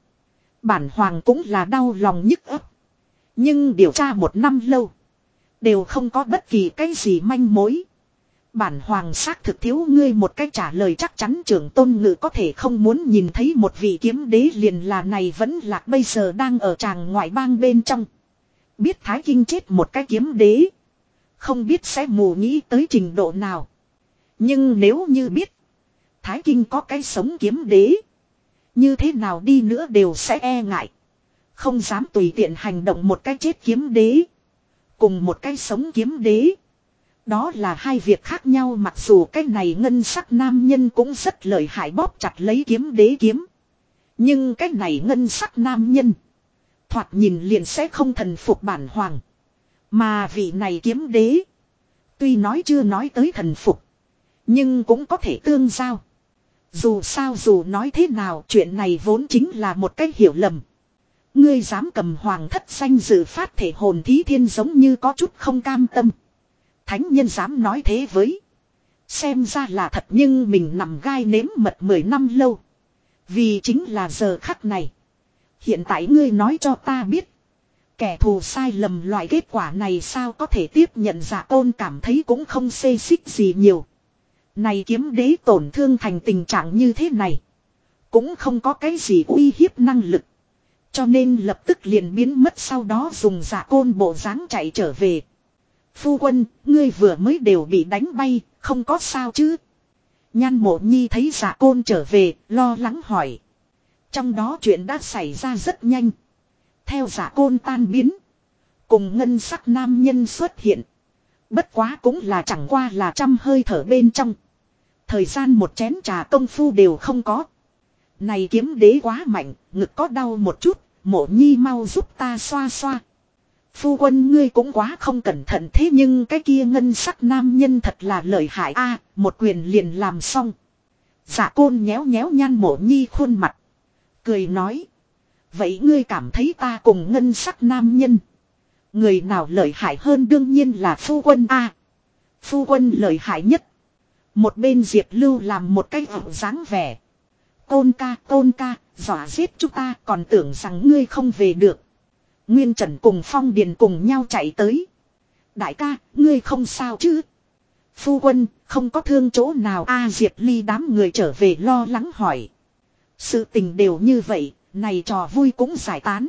Bản hoàng cũng là đau lòng nhức ấp. Nhưng điều tra một năm lâu. Đều không có bất kỳ cái gì manh mối. Bản hoàng xác thực thiếu ngươi một cách trả lời chắc chắn trưởng tôn ngự có thể không muốn nhìn thấy một vị kiếm đế liền là này vẫn lạc bây giờ đang ở tràng ngoại bang bên trong. Biết Thái Kinh chết một cái kiếm đế. Không biết sẽ mù nghĩ tới trình độ nào. Nhưng nếu như biết. Thái Kinh có cái sống kiếm đế. Như thế nào đi nữa đều sẽ e ngại. Không dám tùy tiện hành động một cái chết kiếm đế. Cùng một cái sống kiếm đế. Đó là hai việc khác nhau, mặc dù cái này ngân sắc nam nhân cũng rất lợi hại bóp chặt lấy kiếm đế kiếm. Nhưng cái này ngân sắc nam nhân. Thoạt nhìn liền sẽ không thần phục bản hoàng. Mà vị này kiếm đế. Tuy nói chưa nói tới thần phục. Nhưng cũng có thể tương giao. Dù sao dù nói thế nào, chuyện này vốn chính là một cách hiểu lầm. Ngươi dám cầm hoàng thất danh dự phát thể hồn thí thiên giống như có chút không cam tâm. Thánh nhân dám nói thế với. Xem ra là thật nhưng mình nằm gai nếm mật 10 năm lâu. Vì chính là giờ khắc này. Hiện tại ngươi nói cho ta biết. Kẻ thù sai lầm loại kết quả này sao có thể tiếp nhận giả tôn cảm thấy cũng không xê xích gì nhiều. Này kiếm đế tổn thương thành tình trạng như thế này. Cũng không có cái gì uy hiếp năng lực. Cho nên lập tức liền biến mất sau đó dùng giả côn bộ dáng chạy trở về. Phu quân, ngươi vừa mới đều bị đánh bay, không có sao chứ. Nhan mộ nhi thấy giả côn trở về, lo lắng hỏi. Trong đó chuyện đã xảy ra rất nhanh. Theo giả côn tan biến. Cùng ngân sắc nam nhân xuất hiện. Bất quá cũng là chẳng qua là trăm hơi thở bên trong. Thời gian một chén trà công phu đều không có. Này kiếm đế quá mạnh, ngực có đau một chút, mộ nhi mau giúp ta xoa xoa. Phu quân ngươi cũng quá không cẩn thận thế nhưng cái kia ngân sắc nam nhân thật là lợi hại a một quyền liền làm xong. Giả côn nhéo nhéo nhan mộ nhi khuôn mặt. Cười nói. Vậy ngươi cảm thấy ta cùng ngân sắc nam nhân. Người nào lợi hại hơn đương nhiên là phu quân a Phu quân lợi hại nhất. Một bên Diệp Lưu làm một cái ẩu dáng vẻ. Tôn ca, tôn ca, dọa giết chúng ta còn tưởng rằng ngươi không về được. Nguyên Trần cùng Phong Điền cùng nhau chạy tới. Đại ca, ngươi không sao chứ? Phu quân, không có thương chỗ nào a Diệp Ly đám người trở về lo lắng hỏi. Sự tình đều như vậy, này trò vui cũng giải tán.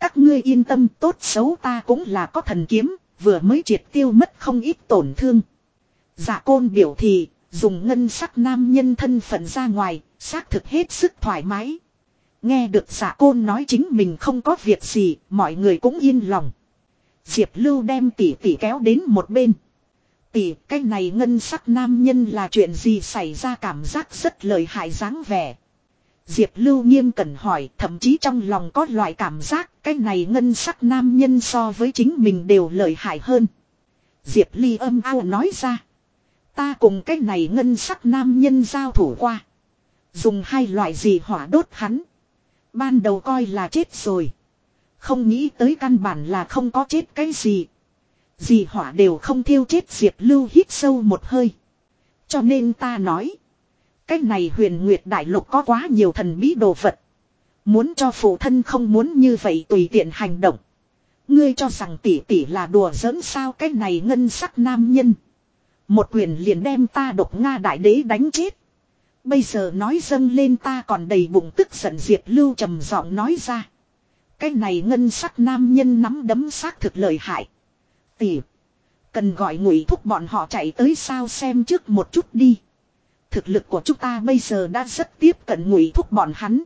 Các ngươi yên tâm tốt xấu ta cũng là có thần kiếm, vừa mới triệt tiêu mất không ít tổn thương. Dạ côn biểu thị dùng ngân sắc nam nhân thân phận ra ngoài, xác thực hết sức thoải mái. Nghe được xạ côn nói chính mình không có việc gì, mọi người cũng yên lòng. Diệp Lưu đem tỷ tỷ kéo đến một bên. Tỷ, cái này ngân sắc nam nhân là chuyện gì xảy ra cảm giác rất lợi hại dáng vẻ. Diệp Lưu nghiêm cẩn hỏi, thậm chí trong lòng có loại cảm giác, cái này ngân sắc nam nhân so với chính mình đều lợi hại hơn. Diệp Ly âm ao nói ra. Ta cùng cái này ngân sắc nam nhân giao thủ qua. Dùng hai loại gì hỏa đốt hắn. Ban đầu coi là chết rồi. Không nghĩ tới căn bản là không có chết cái gì. Gì hỏa đều không thiêu chết Diệp Lưu hít sâu một hơi. Cho nên ta nói. Cái này huyền nguyệt đại lục có quá nhiều thần bí đồ vật. Muốn cho phụ thân không muốn như vậy tùy tiện hành động. Ngươi cho rằng tỷ tỷ là đùa giỡn sao cái này ngân sắc nam nhân. Một quyền liền đem ta độc Nga đại đế đánh chết. Bây giờ nói dâng lên ta còn đầy bụng tức giận Diệp Lưu trầm giọng nói ra. Cái này ngân sắc nam nhân nắm đấm xác thực lợi hại. Tỷ. Cần gọi ngụy thúc bọn họ chạy tới sao xem trước một chút đi. Thực lực của chúng ta bây giờ đã rất tiếp cận ngụy thúc bọn hắn.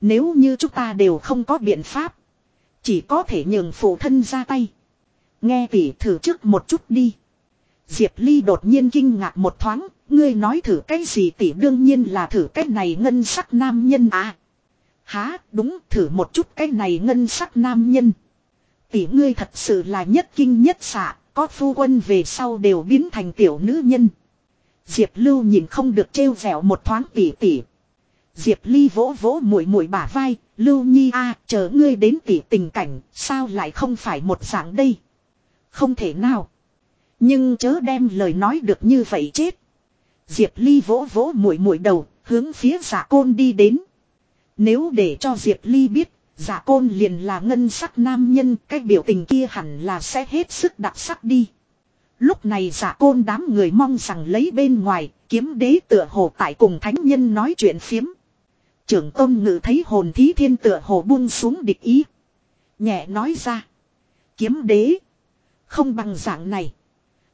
Nếu như chúng ta đều không có biện pháp. Chỉ có thể nhường phụ thân ra tay. Nghe tỷ thử trước một chút đi. Diệp Ly đột nhiên kinh ngạc một thoáng, ngươi nói thử cái gì tỷ đương nhiên là thử cái này ngân sắc nam nhân à. Há, đúng, thử một chút cái này ngân sắc nam nhân. Tỷ ngươi thật sự là nhất kinh nhất xạ, có phu quân về sau đều biến thành tiểu nữ nhân. Diệp Lưu nhìn không được trêu vẻo một thoáng tỷ tỷ. Diệp Ly vỗ vỗ mũi mũi bả vai, Lưu Nhi a, chờ ngươi đến tỷ tình cảnh, sao lại không phải một dạng đây? Không thể nào. Nhưng chớ đem lời nói được như vậy chết. Diệp Ly vỗ vỗ mũi mũi đầu, hướng phía giả côn đi đến. Nếu để cho Diệp Ly biết, giả côn liền là ngân sắc nam nhân, cái biểu tình kia hẳn là sẽ hết sức đặc sắc đi. Lúc này giả côn đám người mong rằng lấy bên ngoài, kiếm đế tựa hồ tại cùng thánh nhân nói chuyện phiếm. Trưởng tôn ngự thấy hồn thí thiên tựa hồ buông xuống địch ý. Nhẹ nói ra. Kiếm đế. Không bằng dạng này.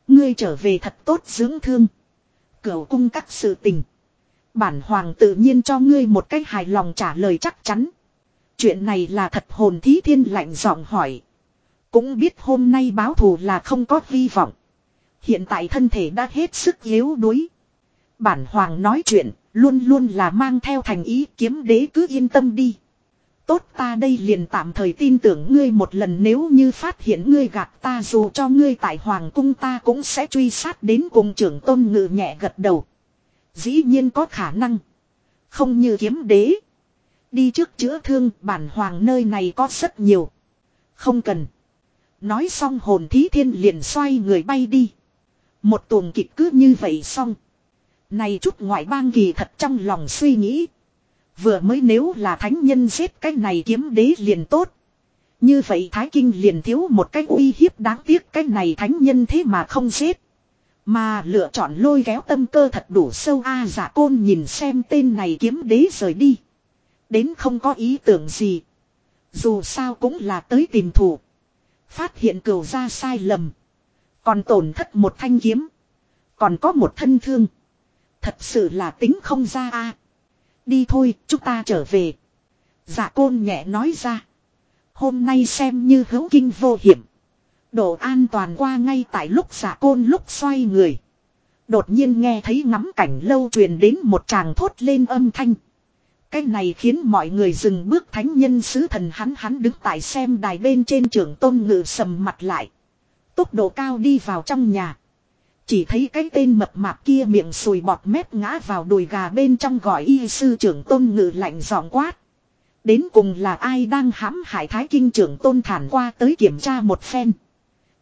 Ngươi trở về thật tốt dưỡng thương. Cửu cung các sự tình. Bản hoàng tự nhiên cho ngươi một cách hài lòng trả lời chắc chắn. Chuyện này là thật hồn thí thiên lạnh giọng hỏi. Cũng biết hôm nay báo thù là không có vi vọng. Hiện tại thân thể đã hết sức yếu đuối. Bản hoàng nói chuyện, luôn luôn là mang theo thành ý kiếm đế cứ yên tâm đi. Tốt ta đây liền tạm thời tin tưởng ngươi một lần nếu như phát hiện ngươi gạt ta dù cho ngươi tại hoàng cung ta cũng sẽ truy sát đến cùng trưởng tôn ngự nhẹ gật đầu. Dĩ nhiên có khả năng. Không như kiếm đế. Đi trước chữa thương, bản hoàng nơi này có rất nhiều. Không cần. Nói xong hồn thí thiên liền xoay người bay đi. Một tuồng kịch cứ như vậy xong. Này chút ngoại bang kỳ thật trong lòng suy nghĩ. Vừa mới nếu là thánh nhân giết cái này kiếm đế liền tốt. Như vậy Thái Kinh liền thiếu một cái uy hiếp đáng tiếc cái này thánh nhân thế mà không giết. Mà lựa chọn lôi kéo tâm cơ thật đủ sâu a giả côn nhìn xem tên này kiếm đế rời đi. Đến không có ý tưởng gì. Dù sao cũng là tới tìm thủ. Phát hiện cửu ra sai lầm. Còn tổn thất một thanh kiếm. Còn có một thân thương. Thật sự là tính không ra a. Đi thôi, chúng ta trở về. Dạ côn nhẹ nói ra. Hôm nay xem như hữu kinh vô hiểm. Độ an toàn qua ngay tại lúc giả côn lúc xoay người. Đột nhiên nghe thấy ngắm cảnh lâu truyền đến một chàng thốt lên âm thanh. Cái này khiến mọi người dừng bước thánh nhân sứ thần hắn hắn đứng tại xem đài bên trên trưởng tôn ngự sầm mặt lại. Tốc độ cao đi vào trong nhà. Chỉ thấy cái tên mập mạp kia miệng sùi bọt mép ngã vào đùi gà bên trong gọi y sư trưởng tôn ngự lạnh giọng quát. Đến cùng là ai đang hãm hại thái kinh trưởng tôn thản qua tới kiểm tra một phen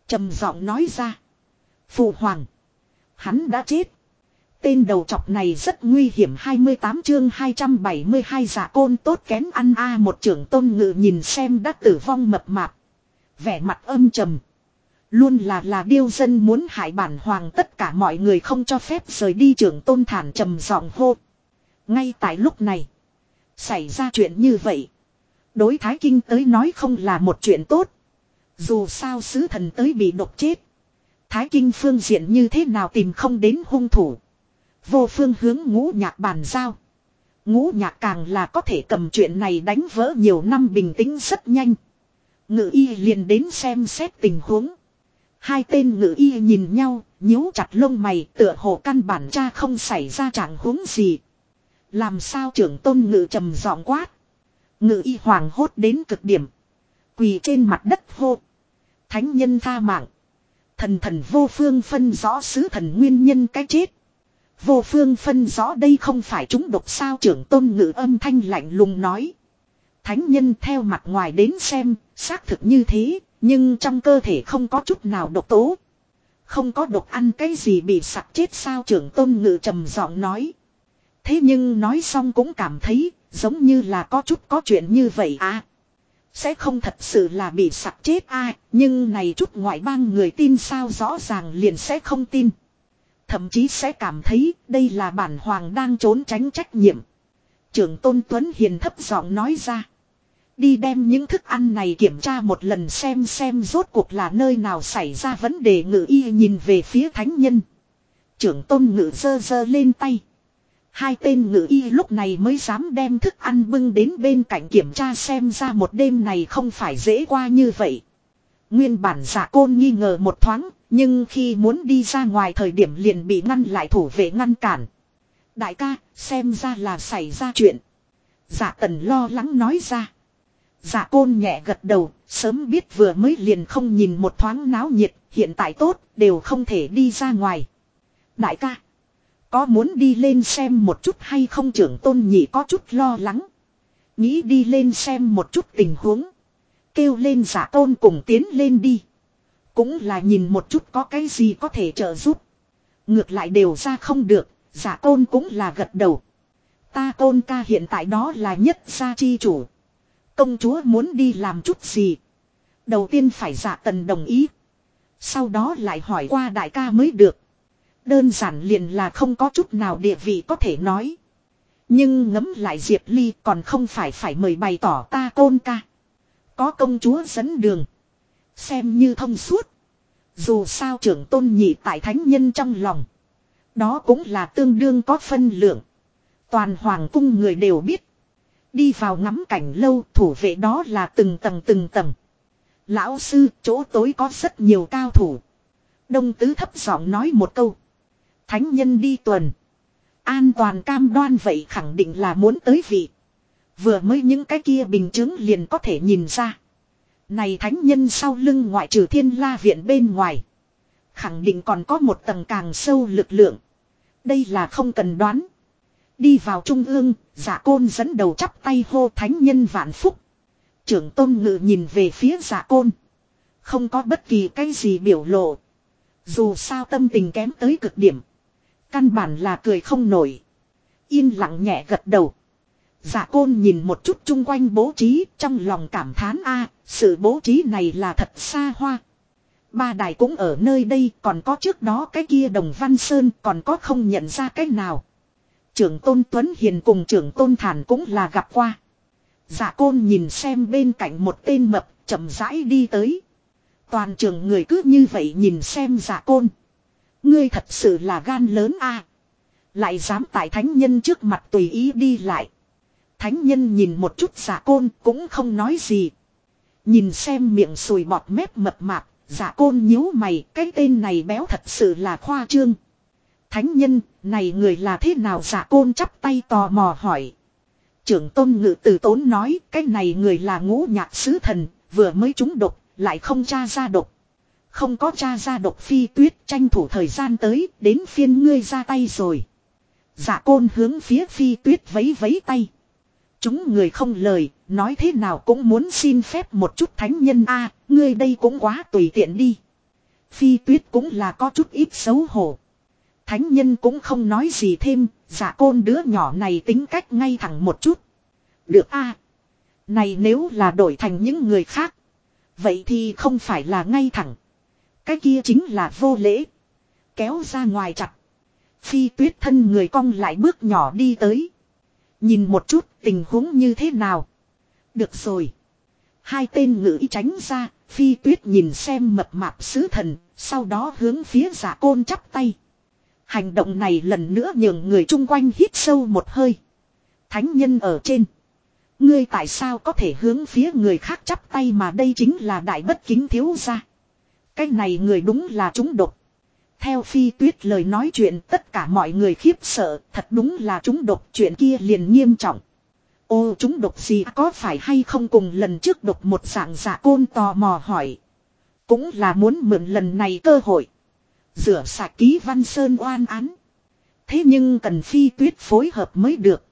trầm giọng nói ra. Phụ hoàng. Hắn đã chết. Tên đầu chọc này rất nguy hiểm 28 chương 272 giả côn tốt kén ăn a một trưởng tôn ngự nhìn xem đã tử vong mập mạp. Vẻ mặt âm trầm. Luôn là là điêu dân muốn hại bản hoàng tất cả mọi người không cho phép rời đi trưởng tôn thản trầm giọng hô. Ngay tại lúc này. Xảy ra chuyện như vậy. Đối thái kinh tới nói không là một chuyện tốt. Dù sao sứ thần tới bị độc chết. Thái kinh phương diện như thế nào tìm không đến hung thủ. Vô phương hướng ngũ nhạc bàn giao. Ngũ nhạc càng là có thể cầm chuyện này đánh vỡ nhiều năm bình tĩnh rất nhanh. Ngự y liền đến xem xét tình huống. Hai tên ngự y nhìn nhau, nhíu chặt lông mày tựa hồ căn bản cha không xảy ra trạng huống gì. Làm sao trưởng tôn ngự trầm giọng quát. Ngự y hoàng hốt đến cực điểm. Quỳ trên mặt đất hô. Thánh nhân tha mạng. Thần thần vô phương phân rõ sứ thần nguyên nhân cái chết. Vô phương phân rõ đây không phải chúng độc sao trưởng tôn ngữ âm thanh lạnh lùng nói. Thánh nhân theo mặt ngoài đến xem, xác thực như thế, nhưng trong cơ thể không có chút nào độc tố. Không có độc ăn cái gì bị sặc chết sao trưởng tôn ngữ trầm giọng nói. Thế nhưng nói xong cũng cảm thấy, giống như là có chút có chuyện như vậy à. Sẽ không thật sự là bị sặc chết ai, nhưng này chút ngoại bang người tin sao rõ ràng liền sẽ không tin. Thậm chí sẽ cảm thấy đây là bản hoàng đang trốn tránh trách nhiệm. Trưởng Tôn Tuấn Hiền thấp giọng nói ra. Đi đem những thức ăn này kiểm tra một lần xem xem rốt cuộc là nơi nào xảy ra vấn đề ngự y nhìn về phía thánh nhân. Trưởng Tôn ngự dơ dơ lên tay. Hai tên ngự y lúc này mới dám đem thức ăn bưng đến bên cạnh kiểm tra xem ra một đêm này không phải dễ qua như vậy. Nguyên bản giả côn nghi ngờ một thoáng, nhưng khi muốn đi ra ngoài thời điểm liền bị ngăn lại thủ vệ ngăn cản. Đại ca, xem ra là xảy ra chuyện. Giả tần lo lắng nói ra. Giả côn nhẹ gật đầu, sớm biết vừa mới liền không nhìn một thoáng náo nhiệt, hiện tại tốt, đều không thể đi ra ngoài. Đại ca. Có muốn đi lên xem một chút hay không trưởng tôn nhị có chút lo lắng. Nghĩ đi lên xem một chút tình huống. Kêu lên dạ giả tôn cùng tiến lên đi. Cũng là nhìn một chút có cái gì có thể trợ giúp. Ngược lại đều ra không được, dạ giả tôn cũng là gật đầu. Ta tôn ca hiện tại đó là nhất gia chi chủ. Công chúa muốn đi làm chút gì. Đầu tiên phải giả tần đồng ý. Sau đó lại hỏi qua đại ca mới được. Đơn giản liền là không có chút nào địa vị có thể nói. Nhưng ngấm lại Diệp Ly còn không phải phải mời bày tỏ ta côn ca. Có công chúa dẫn đường. Xem như thông suốt. Dù sao trưởng tôn nhị tại thánh nhân trong lòng. Đó cũng là tương đương có phân lượng. Toàn hoàng cung người đều biết. Đi vào ngắm cảnh lâu, thủ vệ đó là từng tầng từng tầng. Lão sư, chỗ tối có rất nhiều cao thủ. Đông tứ thấp giọng nói một câu. Thánh nhân đi tuần. An toàn cam đoan vậy khẳng định là muốn tới vị. Vừa mới những cái kia bình chứng liền có thể nhìn ra. Này thánh nhân sau lưng ngoại trừ thiên la viện bên ngoài. Khẳng định còn có một tầng càng sâu lực lượng. Đây là không cần đoán. Đi vào trung ương, giả côn dẫn đầu chắp tay hô thánh nhân vạn phúc. Trưởng tôn ngự nhìn về phía giả côn. Không có bất kỳ cái gì biểu lộ. Dù sao tâm tình kém tới cực điểm. Căn bản là cười không nổi. Yên lặng nhẹ gật đầu. giả côn nhìn một chút chung quanh bố trí trong lòng cảm thán a sự bố trí này là thật xa hoa. Ba đài cũng ở nơi đây còn có trước đó cái kia đồng văn sơn còn có không nhận ra cái nào. Trưởng tôn Tuấn Hiền cùng trưởng tôn Thản cũng là gặp qua. giả côn nhìn xem bên cạnh một tên mập chậm rãi đi tới. Toàn trường người cứ như vậy nhìn xem giả côn. Ngươi thật sự là gan lớn a Lại dám tại thánh nhân trước mặt tùy ý đi lại. Thánh nhân nhìn một chút giả côn cũng không nói gì. Nhìn xem miệng sùi bọt mép mập mạp, giả côn nhíu mày, cái tên này béo thật sự là khoa trương. Thánh nhân, này người là thế nào giả côn chắp tay tò mò hỏi. Trưởng tôn ngự tử tốn nói, cái này người là ngũ nhạc sứ thần, vừa mới trúng độc, lại không tra ra độc. Không có tra ra độc phi tuyết tranh thủ thời gian tới, đến phiên ngươi ra tay rồi. Giả côn hướng phía phi tuyết vấy vấy tay. Chúng người không lời, nói thế nào cũng muốn xin phép một chút thánh nhân a ngươi đây cũng quá tùy tiện đi. Phi tuyết cũng là có chút ít xấu hổ. Thánh nhân cũng không nói gì thêm, giả côn đứa nhỏ này tính cách ngay thẳng một chút. Được a Này nếu là đổi thành những người khác. Vậy thì không phải là ngay thẳng. Cái kia chính là vô lễ. Kéo ra ngoài chặt. Phi tuyết thân người cong lại bước nhỏ đi tới. Nhìn một chút tình huống như thế nào. Được rồi. Hai tên ngữ tránh ra, phi tuyết nhìn xem mập mạp sứ thần, sau đó hướng phía giả côn chắp tay. Hành động này lần nữa nhường người chung quanh hít sâu một hơi. Thánh nhân ở trên. Ngươi tại sao có thể hướng phía người khác chắp tay mà đây chính là đại bất kính thiếu gia. Cái này người đúng là chúng độc. Theo phi tuyết lời nói chuyện tất cả mọi người khiếp sợ, thật đúng là chúng độc chuyện kia liền nghiêm trọng. Ô chúng độc gì có phải hay không cùng lần trước độc một dạng giả côn tò mò hỏi. Cũng là muốn mượn lần này cơ hội. Rửa sạch ký văn sơn oan án. Thế nhưng cần phi tuyết phối hợp mới được.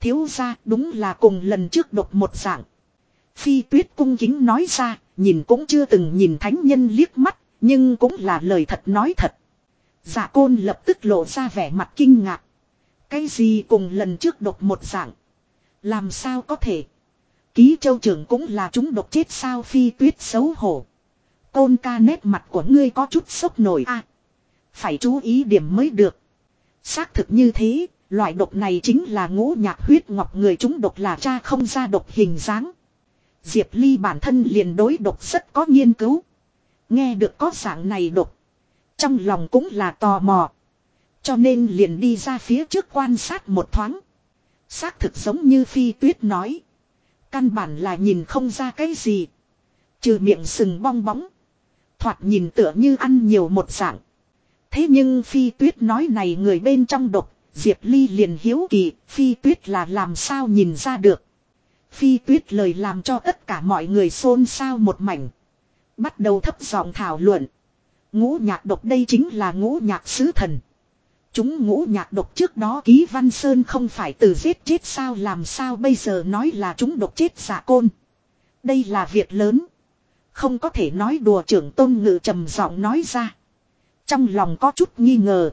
Thiếu ra đúng là cùng lần trước độc một dạng. Phi tuyết cung kính nói ra, nhìn cũng chưa từng nhìn thánh nhân liếc mắt, nhưng cũng là lời thật nói thật. Dạ côn lập tức lộ ra vẻ mặt kinh ngạc. Cái gì cùng lần trước độc một dạng. Làm sao có thể. Ký châu trưởng cũng là chúng độc chết sao phi tuyết xấu hổ tôn ca nét mặt của ngươi có chút sốc nổi a Phải chú ý điểm mới được. Xác thực như thế, loại độc này chính là ngũ nhạc huyết ngọc người chúng độc là cha không ra độc hình dáng. Diệp Ly bản thân liền đối độc rất có nghiên cứu. Nghe được có dạng này độc. Trong lòng cũng là tò mò. Cho nên liền đi ra phía trước quan sát một thoáng. Xác thực giống như phi tuyết nói. Căn bản là nhìn không ra cái gì. Trừ miệng sừng bong bóng. Thoạt nhìn tựa như ăn nhiều một dạng. Thế nhưng phi tuyết nói này người bên trong độc. Diệp Ly liền hiếu kỳ. Phi tuyết là làm sao nhìn ra được. Phi tuyết lời làm cho tất cả mọi người xôn xao một mảnh. Bắt đầu thấp giọng thảo luận. Ngũ nhạc độc đây chính là ngũ nhạc sứ thần. Chúng ngũ nhạc độc trước đó ký văn sơn không phải từ giết chết sao làm sao bây giờ nói là chúng độc chết giả côn. Đây là việc lớn. Không có thể nói đùa trưởng tôn ngự trầm giọng nói ra. Trong lòng có chút nghi ngờ.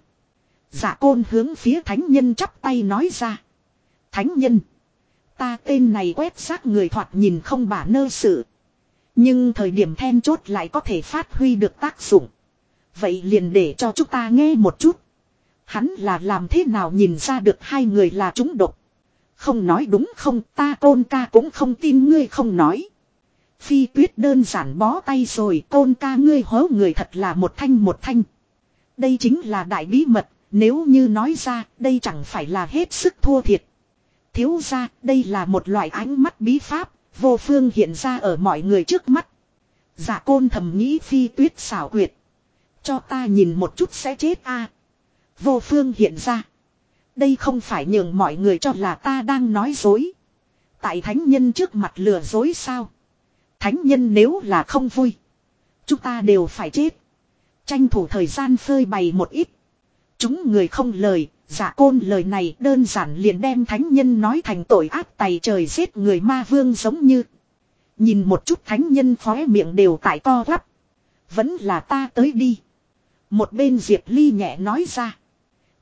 Giả côn hướng phía thánh nhân chắp tay nói ra. Thánh nhân. Ta tên này quét xác người thoạt nhìn không bả nơ sự. Nhưng thời điểm then chốt lại có thể phát huy được tác dụng. Vậy liền để cho chúng ta nghe một chút. Hắn là làm thế nào nhìn ra được hai người là chúng độc. Không nói đúng không ta côn ca cũng không tin ngươi không nói. Phi tuyết đơn giản bó tay rồi côn ca ngươi hố người thật là một thanh một thanh. Đây chính là đại bí mật, nếu như nói ra đây chẳng phải là hết sức thua thiệt. Thiếu ra đây là một loại ánh mắt bí pháp, vô phương hiện ra ở mọi người trước mắt. Giả côn thầm nghĩ phi tuyết xảo quyệt. Cho ta nhìn một chút sẽ chết a. Vô phương hiện ra. Đây không phải nhường mọi người cho là ta đang nói dối. Tại thánh nhân trước mặt lừa dối sao. Thánh nhân nếu là không vui. Chúng ta đều phải chết. Tranh thủ thời gian phơi bày một ít. Chúng người không lời, giả côn lời này đơn giản liền đem thánh nhân nói thành tội ác tày trời giết người ma vương giống như. Nhìn một chút thánh nhân khóe miệng đều tại co rắp. Vẫn là ta tới đi. Một bên Diệp Ly nhẹ nói ra.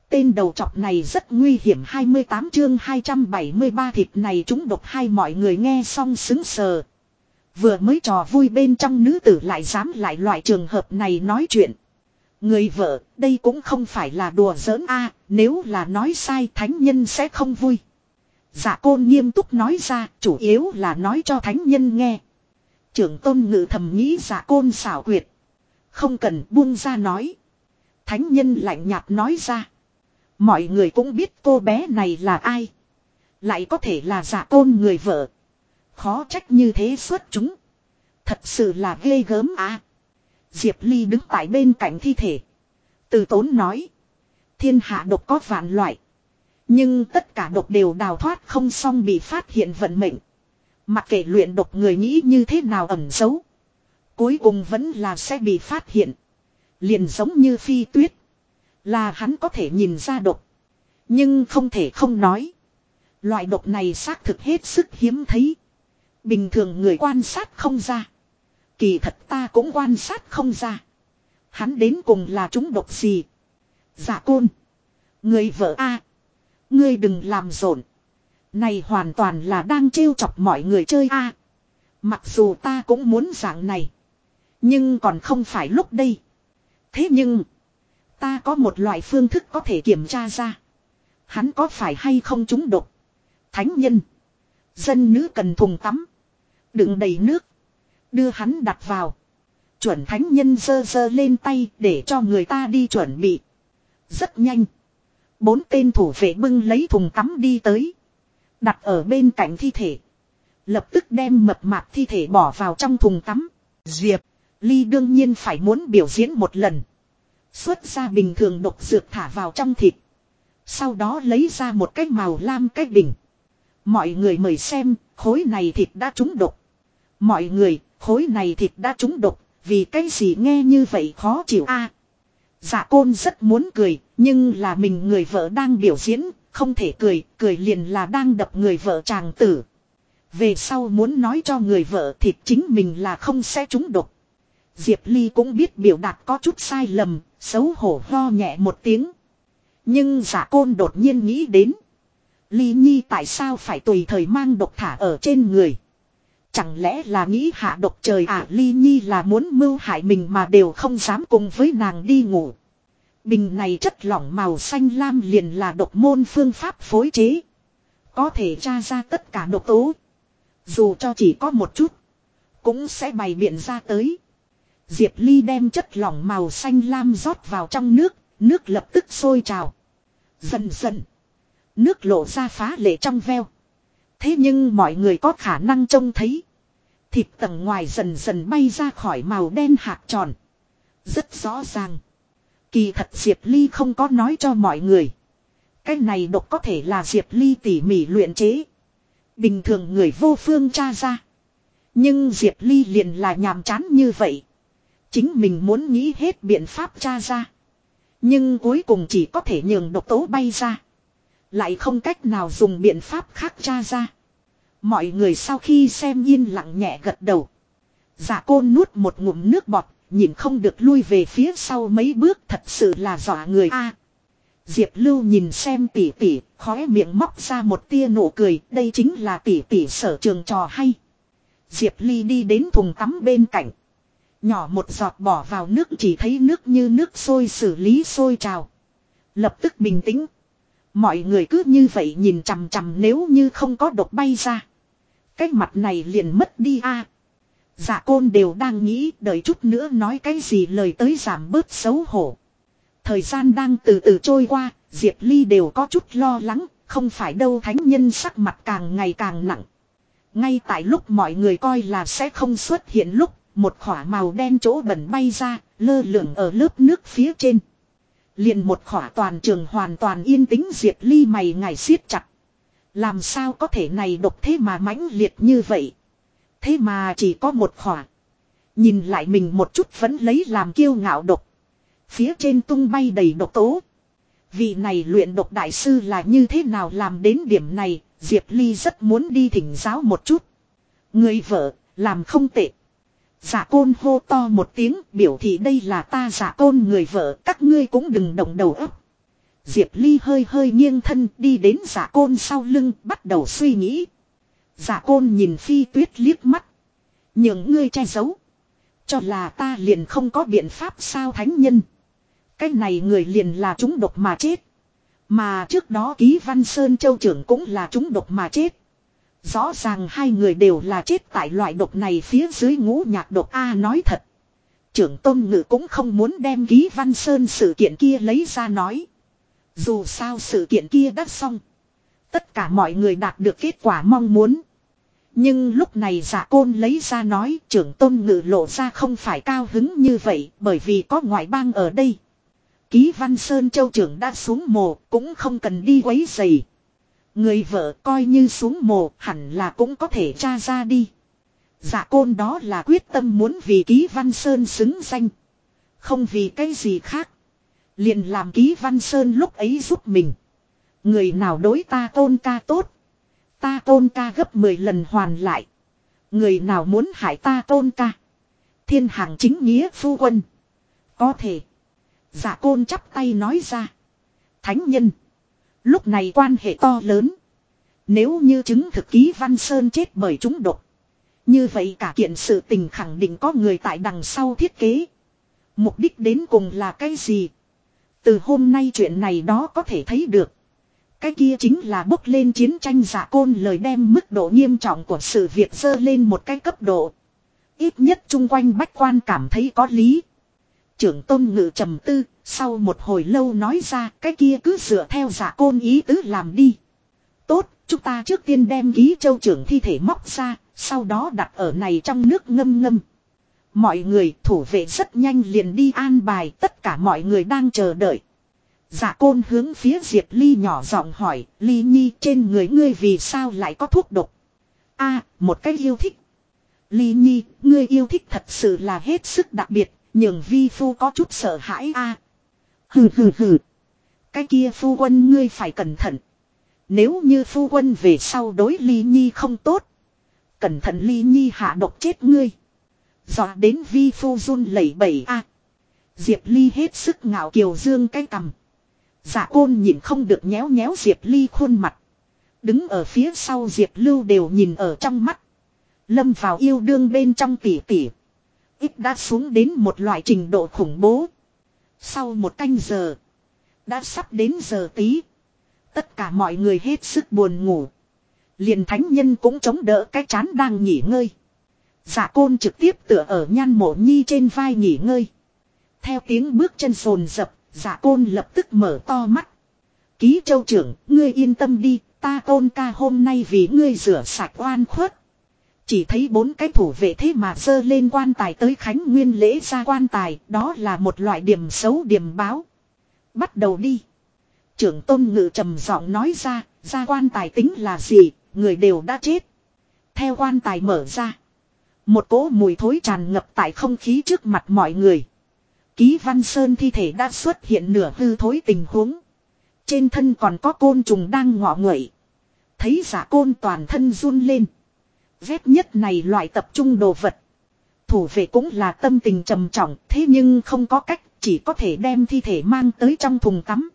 Tên đầu chọc này rất nguy hiểm 28 chương 273 thịt này chúng độc hai mọi người nghe xong xứng sờ. Vừa mới trò vui bên trong nữ tử lại dám lại loại trường hợp này nói chuyện. Người vợ, đây cũng không phải là đùa giỡn a nếu là nói sai thánh nhân sẽ không vui. Dạ giả côn nghiêm túc nói ra, chủ yếu là nói cho thánh nhân nghe. Trưởng tôn ngự thầm nghĩ giả côn xảo quyệt. Không cần buông ra nói. Thánh nhân lạnh nhạt nói ra. Mọi người cũng biết cô bé này là ai. Lại có thể là giả côn người vợ. Khó trách như thế suốt chúng. Thật sự là ghê gớm à. Diệp Ly đứng tại bên cạnh thi thể. Từ tốn nói. Thiên hạ độc có vạn loại. Nhưng tất cả độc đều đào thoát không xong bị phát hiện vận mệnh. Mặc kệ luyện độc người nghĩ như thế nào ẩn giấu. Cuối cùng vẫn là sẽ bị phát hiện. Liền giống như phi tuyết. Là hắn có thể nhìn ra độc. Nhưng không thể không nói. Loại độc này xác thực hết sức hiếm thấy. Bình thường người quan sát không ra. Kỳ thật ta cũng quan sát không ra. Hắn đến cùng là chúng độc gì. Dạ côn. Người vợ A. Ngươi đừng làm rộn. Này hoàn toàn là đang trêu chọc mọi người chơi A. Mặc dù ta cũng muốn dạng này. Nhưng còn không phải lúc đây. Thế nhưng. Ta có một loại phương thức có thể kiểm tra ra. Hắn có phải hay không trúng độc. Thánh nhân. Dân nữ cần thùng tắm. Đựng đầy nước. Đưa hắn đặt vào. Chuẩn thánh nhân dơ dơ lên tay để cho người ta đi chuẩn bị. Rất nhanh. Bốn tên thủ vệ bưng lấy thùng tắm đi tới. Đặt ở bên cạnh thi thể. Lập tức đem mập mạp thi thể bỏ vào trong thùng tắm. Diệp. Ly đương nhiên phải muốn biểu diễn một lần. Xuất ra bình thường độc dược thả vào trong thịt. Sau đó lấy ra một cái màu lam cái bình. Mọi người mời xem, khối này thịt đã trúng độc. Mọi người, khối này thịt đã trúng độc, vì cái gì nghe như vậy khó chịu a Dạ côn rất muốn cười, nhưng là mình người vợ đang biểu diễn, không thể cười, cười liền là đang đập người vợ chàng tử. Về sau muốn nói cho người vợ thịt chính mình là không sẽ trúng độc. Diệp Ly cũng biết biểu đạt có chút sai lầm, xấu hổ ho nhẹ một tiếng. Nhưng giả côn đột nhiên nghĩ đến. Ly Nhi tại sao phải tùy thời mang độc thả ở trên người. Chẳng lẽ là nghĩ hạ độc trời à Ly Nhi là muốn mưu hại mình mà đều không dám cùng với nàng đi ngủ. Bình này chất lỏng màu xanh lam liền là độc môn phương pháp phối chế. Có thể tra ra tất cả độc tố. Dù cho chỉ có một chút. Cũng sẽ bày biện ra tới. Diệp Ly đem chất lỏng màu xanh lam rót vào trong nước. Nước lập tức sôi trào. Dần dần. Nước lộ ra phá lệ trong veo. Thế nhưng mọi người có khả năng trông thấy. Thịt tầng ngoài dần dần bay ra khỏi màu đen hạt tròn. Rất rõ ràng. Kỳ thật Diệp Ly không có nói cho mọi người. Cái này độc có thể là Diệp Ly tỉ mỉ luyện chế. Bình thường người vô phương tra ra. Nhưng Diệp Ly liền là nhàm chán như vậy. Chính mình muốn nghĩ hết biện pháp tra ra. Nhưng cuối cùng chỉ có thể nhường độc tố bay ra. Lại không cách nào dùng biện pháp khác tra ra. Mọi người sau khi xem yên lặng nhẹ gật đầu. Dạ Giả côn nuốt một ngụm nước bọt, nhìn không được lui về phía sau mấy bước thật sự là dọa người a. Diệp Lưu nhìn xem tỷ tỷ, khóe miệng móc ra một tia nụ cười, đây chính là tỷ tỷ sở trường trò hay. Diệp Ly đi đến thùng tắm bên cạnh. Nhỏ một giọt bỏ vào nước chỉ thấy nước như nước sôi xử lý sôi trào. Lập tức bình tĩnh. Mọi người cứ như vậy nhìn chằm chằm nếu như không có độc bay ra. Cái mặt này liền mất đi a. Dạ côn đều đang nghĩ đợi chút nữa nói cái gì lời tới giảm bớt xấu hổ. Thời gian đang từ từ trôi qua, Diệp Ly đều có chút lo lắng, không phải đâu thánh nhân sắc mặt càng ngày càng nặng. Ngay tại lúc mọi người coi là sẽ không xuất hiện lúc, một khỏa màu đen chỗ bẩn bay ra, lơ lửng ở lớp nước phía trên. Liền một khỏa toàn trường hoàn toàn yên tĩnh Diệp Ly mày ngài siết chặt. Làm sao có thể này độc thế mà mãnh liệt như vậy. Thế mà chỉ có một khỏa. Nhìn lại mình một chút vẫn lấy làm kiêu ngạo độc. Phía trên tung bay đầy độc tố. Vị này luyện độc đại sư là như thế nào làm đến điểm này, Diệp Ly rất muốn đi thỉnh giáo một chút. Người vợ, làm không tệ. Giả côn hô to một tiếng, biểu thị đây là ta giả côn người vợ, các ngươi cũng đừng động đầu ấp. Diệp Ly hơi hơi nghiêng thân, đi đến giả côn sau lưng, bắt đầu suy nghĩ. Giả côn nhìn phi tuyết liếc mắt. Những ngươi che giấu. Cho là ta liền không có biện pháp sao thánh nhân. Cái này người liền là chúng độc mà chết. Mà trước đó ký văn sơn châu trưởng cũng là chúng độc mà chết. Rõ ràng hai người đều là chết tại loại độc này phía dưới ngũ nhạc độc A nói thật. Trưởng tôn ngự cũng không muốn đem ký văn sơn sự kiện kia lấy ra nói. Dù sao sự kiện kia đã xong. Tất cả mọi người đạt được kết quả mong muốn. Nhưng lúc này giả côn lấy ra nói trưởng tôn ngự lộ ra không phải cao hứng như vậy bởi vì có ngoại bang ở đây. Ký văn sơn châu trưởng đã xuống mồ cũng không cần đi quấy giày. Người vợ coi như xuống mồ, hẳn là cũng có thể tra ra đi. Dạ côn đó là quyết tâm muốn vì ký văn sơn xứng danh. Không vì cái gì khác. Liền làm ký văn sơn lúc ấy giúp mình. Người nào đối ta tôn ca tốt. Ta tôn ca gấp 10 lần hoàn lại. Người nào muốn hại ta tôn ca. Thiên hàng chính nghĩa phu quân. Có thể. Giả côn chắp tay nói ra. Thánh nhân. Lúc này quan hệ to lớn. Nếu như chứng thực ký văn sơn chết bởi chúng độc. Như vậy cả kiện sự tình khẳng định có người tại đằng sau thiết kế. Mục đích đến cùng là cái gì? Từ hôm nay chuyện này đó có thể thấy được. Cái kia chính là bốc lên chiến tranh giả côn lời đem mức độ nghiêm trọng của sự việc dơ lên một cái cấp độ. Ít nhất chung quanh bách quan cảm thấy có lý. Trưởng tôn ngự trầm tư, sau một hồi lâu nói ra cái kia cứ dựa theo giả côn ý tứ làm đi. Tốt, chúng ta trước tiên đem ký châu trưởng thi thể móc ra, sau đó đặt ở này trong nước ngâm ngâm. Mọi người thủ vệ rất nhanh liền đi an bài tất cả mọi người đang chờ đợi. Dạ côn hướng phía Diệp Ly nhỏ giọng hỏi, Ly Nhi trên người ngươi vì sao lại có thuốc độc? a một cách yêu thích. Ly Nhi, ngươi yêu thích thật sự là hết sức đặc biệt, nhường vi phu có chút sợ hãi a Hừ hừ hừ. Cái kia phu quân ngươi phải cẩn thận. Nếu như phu quân về sau đối Ly Nhi không tốt. Cẩn thận Ly Nhi hạ độc chết ngươi. Dọa đến vi phu run lẩy bẩy a Diệp Ly hết sức ngạo kiều dương cái cầm. Giả dạ côn nhìn không được nhéo nhéo Diệp Ly khuôn mặt. Đứng ở phía sau Diệp Lưu đều nhìn ở trong mắt. Lâm vào yêu đương bên trong tỉ tỉ. Ít đã xuống đến một loại trình độ khủng bố. Sau một canh giờ. Đã sắp đến giờ tí. Tất cả mọi người hết sức buồn ngủ. Liền thánh nhân cũng chống đỡ cái chán đang nghỉ ngơi. Giả côn trực tiếp tựa ở nhan mộ nhi trên vai nghỉ ngơi. Theo tiếng bước chân sồn dập Giả dạ côn lập tức mở to mắt. Ký châu trưởng, ngươi yên tâm đi, ta côn ca hôm nay vì ngươi rửa sạch oan khuất. Chỉ thấy bốn cái thủ vệ thế mà dơ lên quan tài tới khánh nguyên lễ ra quan tài, đó là một loại điểm xấu điểm báo. Bắt đầu đi. Trưởng tôn ngự trầm giọng nói ra, ra quan tài tính là gì, người đều đã chết. Theo quan tài mở ra. Một cỗ mùi thối tràn ngập tại không khí trước mặt mọi người. Ký Văn Sơn thi thể đã xuất hiện nửa hư thối tình huống. Trên thân còn có côn trùng đang ngọ nguậy. Thấy giả côn toàn thân run lên. Vét nhất này loại tập trung đồ vật. Thủ vệ cũng là tâm tình trầm trọng, thế nhưng không có cách, chỉ có thể đem thi thể mang tới trong thùng tắm.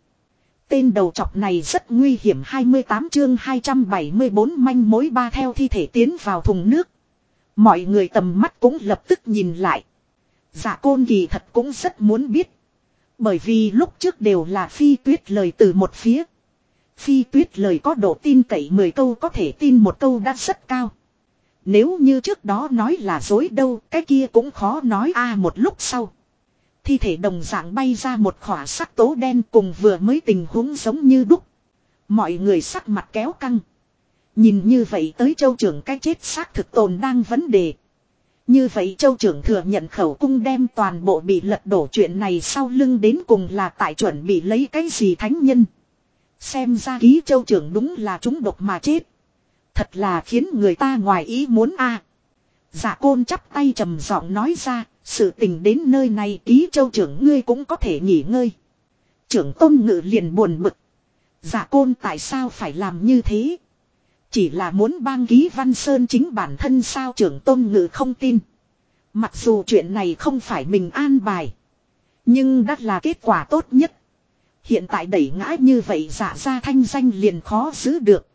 Tên đầu chọc này rất nguy hiểm 28 chương 274 manh mối ba theo thi thể tiến vào thùng nước. Mọi người tầm mắt cũng lập tức nhìn lại. Dạ côn kỳ thật cũng rất muốn biết. Bởi vì lúc trước đều là phi tuyết lời từ một phía. Phi tuyết lời có độ tin cậy 10 câu có thể tin một câu đã rất cao. Nếu như trước đó nói là dối đâu, cái kia cũng khó nói a một lúc sau. Thi thể đồng dạng bay ra một khỏa sắc tố đen cùng vừa mới tình huống giống như đúc. Mọi người sắc mặt kéo căng. Nhìn như vậy tới châu trưởng cái chết xác thực tồn đang vấn đề. Như vậy châu trưởng thừa nhận khẩu cung đem toàn bộ bị lật đổ chuyện này sau lưng đến cùng là tại chuẩn bị lấy cái gì thánh nhân. Xem ra ký châu trưởng đúng là chúng độc mà chết. Thật là khiến người ta ngoài ý muốn a. À. Dạ côn chắp tay trầm giọng nói ra, sự tình đến nơi này ký châu trưởng ngươi cũng có thể nghỉ ngơi. Trưởng tôn ngự liền buồn bực. Dạ côn tại sao phải làm như thế? Chỉ là muốn bang ký văn sơn chính bản thân sao trưởng tôn ngự không tin. Mặc dù chuyện này không phải mình an bài. Nhưng đã là kết quả tốt nhất. Hiện tại đẩy ngã như vậy dạ giả ra thanh danh liền khó giữ được.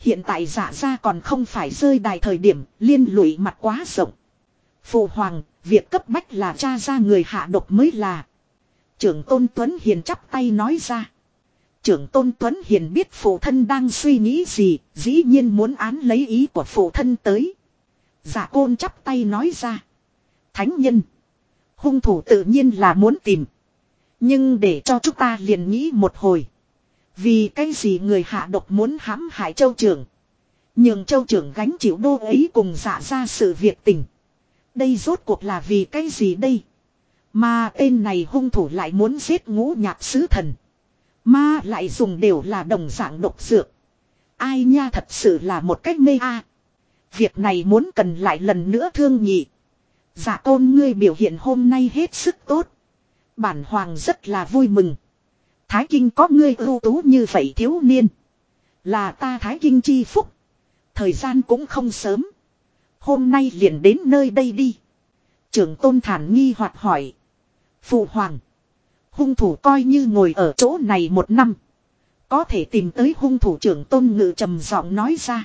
Hiện tại giả ra còn không phải rơi đài thời điểm liên lụy mặt quá rộng. Phụ hoàng, việc cấp bách là cha ra người hạ độc mới là. Trưởng Tôn Tuấn Hiền chắp tay nói ra. Trưởng Tôn Tuấn Hiền biết phụ thân đang suy nghĩ gì, dĩ nhiên muốn án lấy ý của phụ thân tới. Giả côn chắp tay nói ra. Thánh nhân. Hung thủ tự nhiên là muốn tìm. Nhưng để cho chúng ta liền nghĩ một hồi. Vì cái gì người hạ độc muốn hãm hại châu trưởng. Nhưng châu trưởng gánh chịu đô ấy cùng giả ra sự việc tình. Đây rốt cuộc là vì cái gì đây? Mà tên này hung thủ lại muốn giết ngũ nhạc sứ thần. Mà lại dùng đều là đồng dạng độc dược. Ai nha thật sự là một cách mê a. Việc này muốn cần lại lần nữa thương nhị. Giả tôn ngươi biểu hiện hôm nay hết sức tốt. Bản hoàng rất là vui mừng. Thái Kinh có ngươi ưu tú như vậy thiếu niên. Là ta Thái Kinh chi phúc. Thời gian cũng không sớm. Hôm nay liền đến nơi đây đi. Trưởng tôn thản nghi hoặc hỏi. Phụ hoàng. Hung thủ coi như ngồi ở chỗ này một năm. Có thể tìm tới hung thủ trưởng tôn ngự trầm giọng nói ra.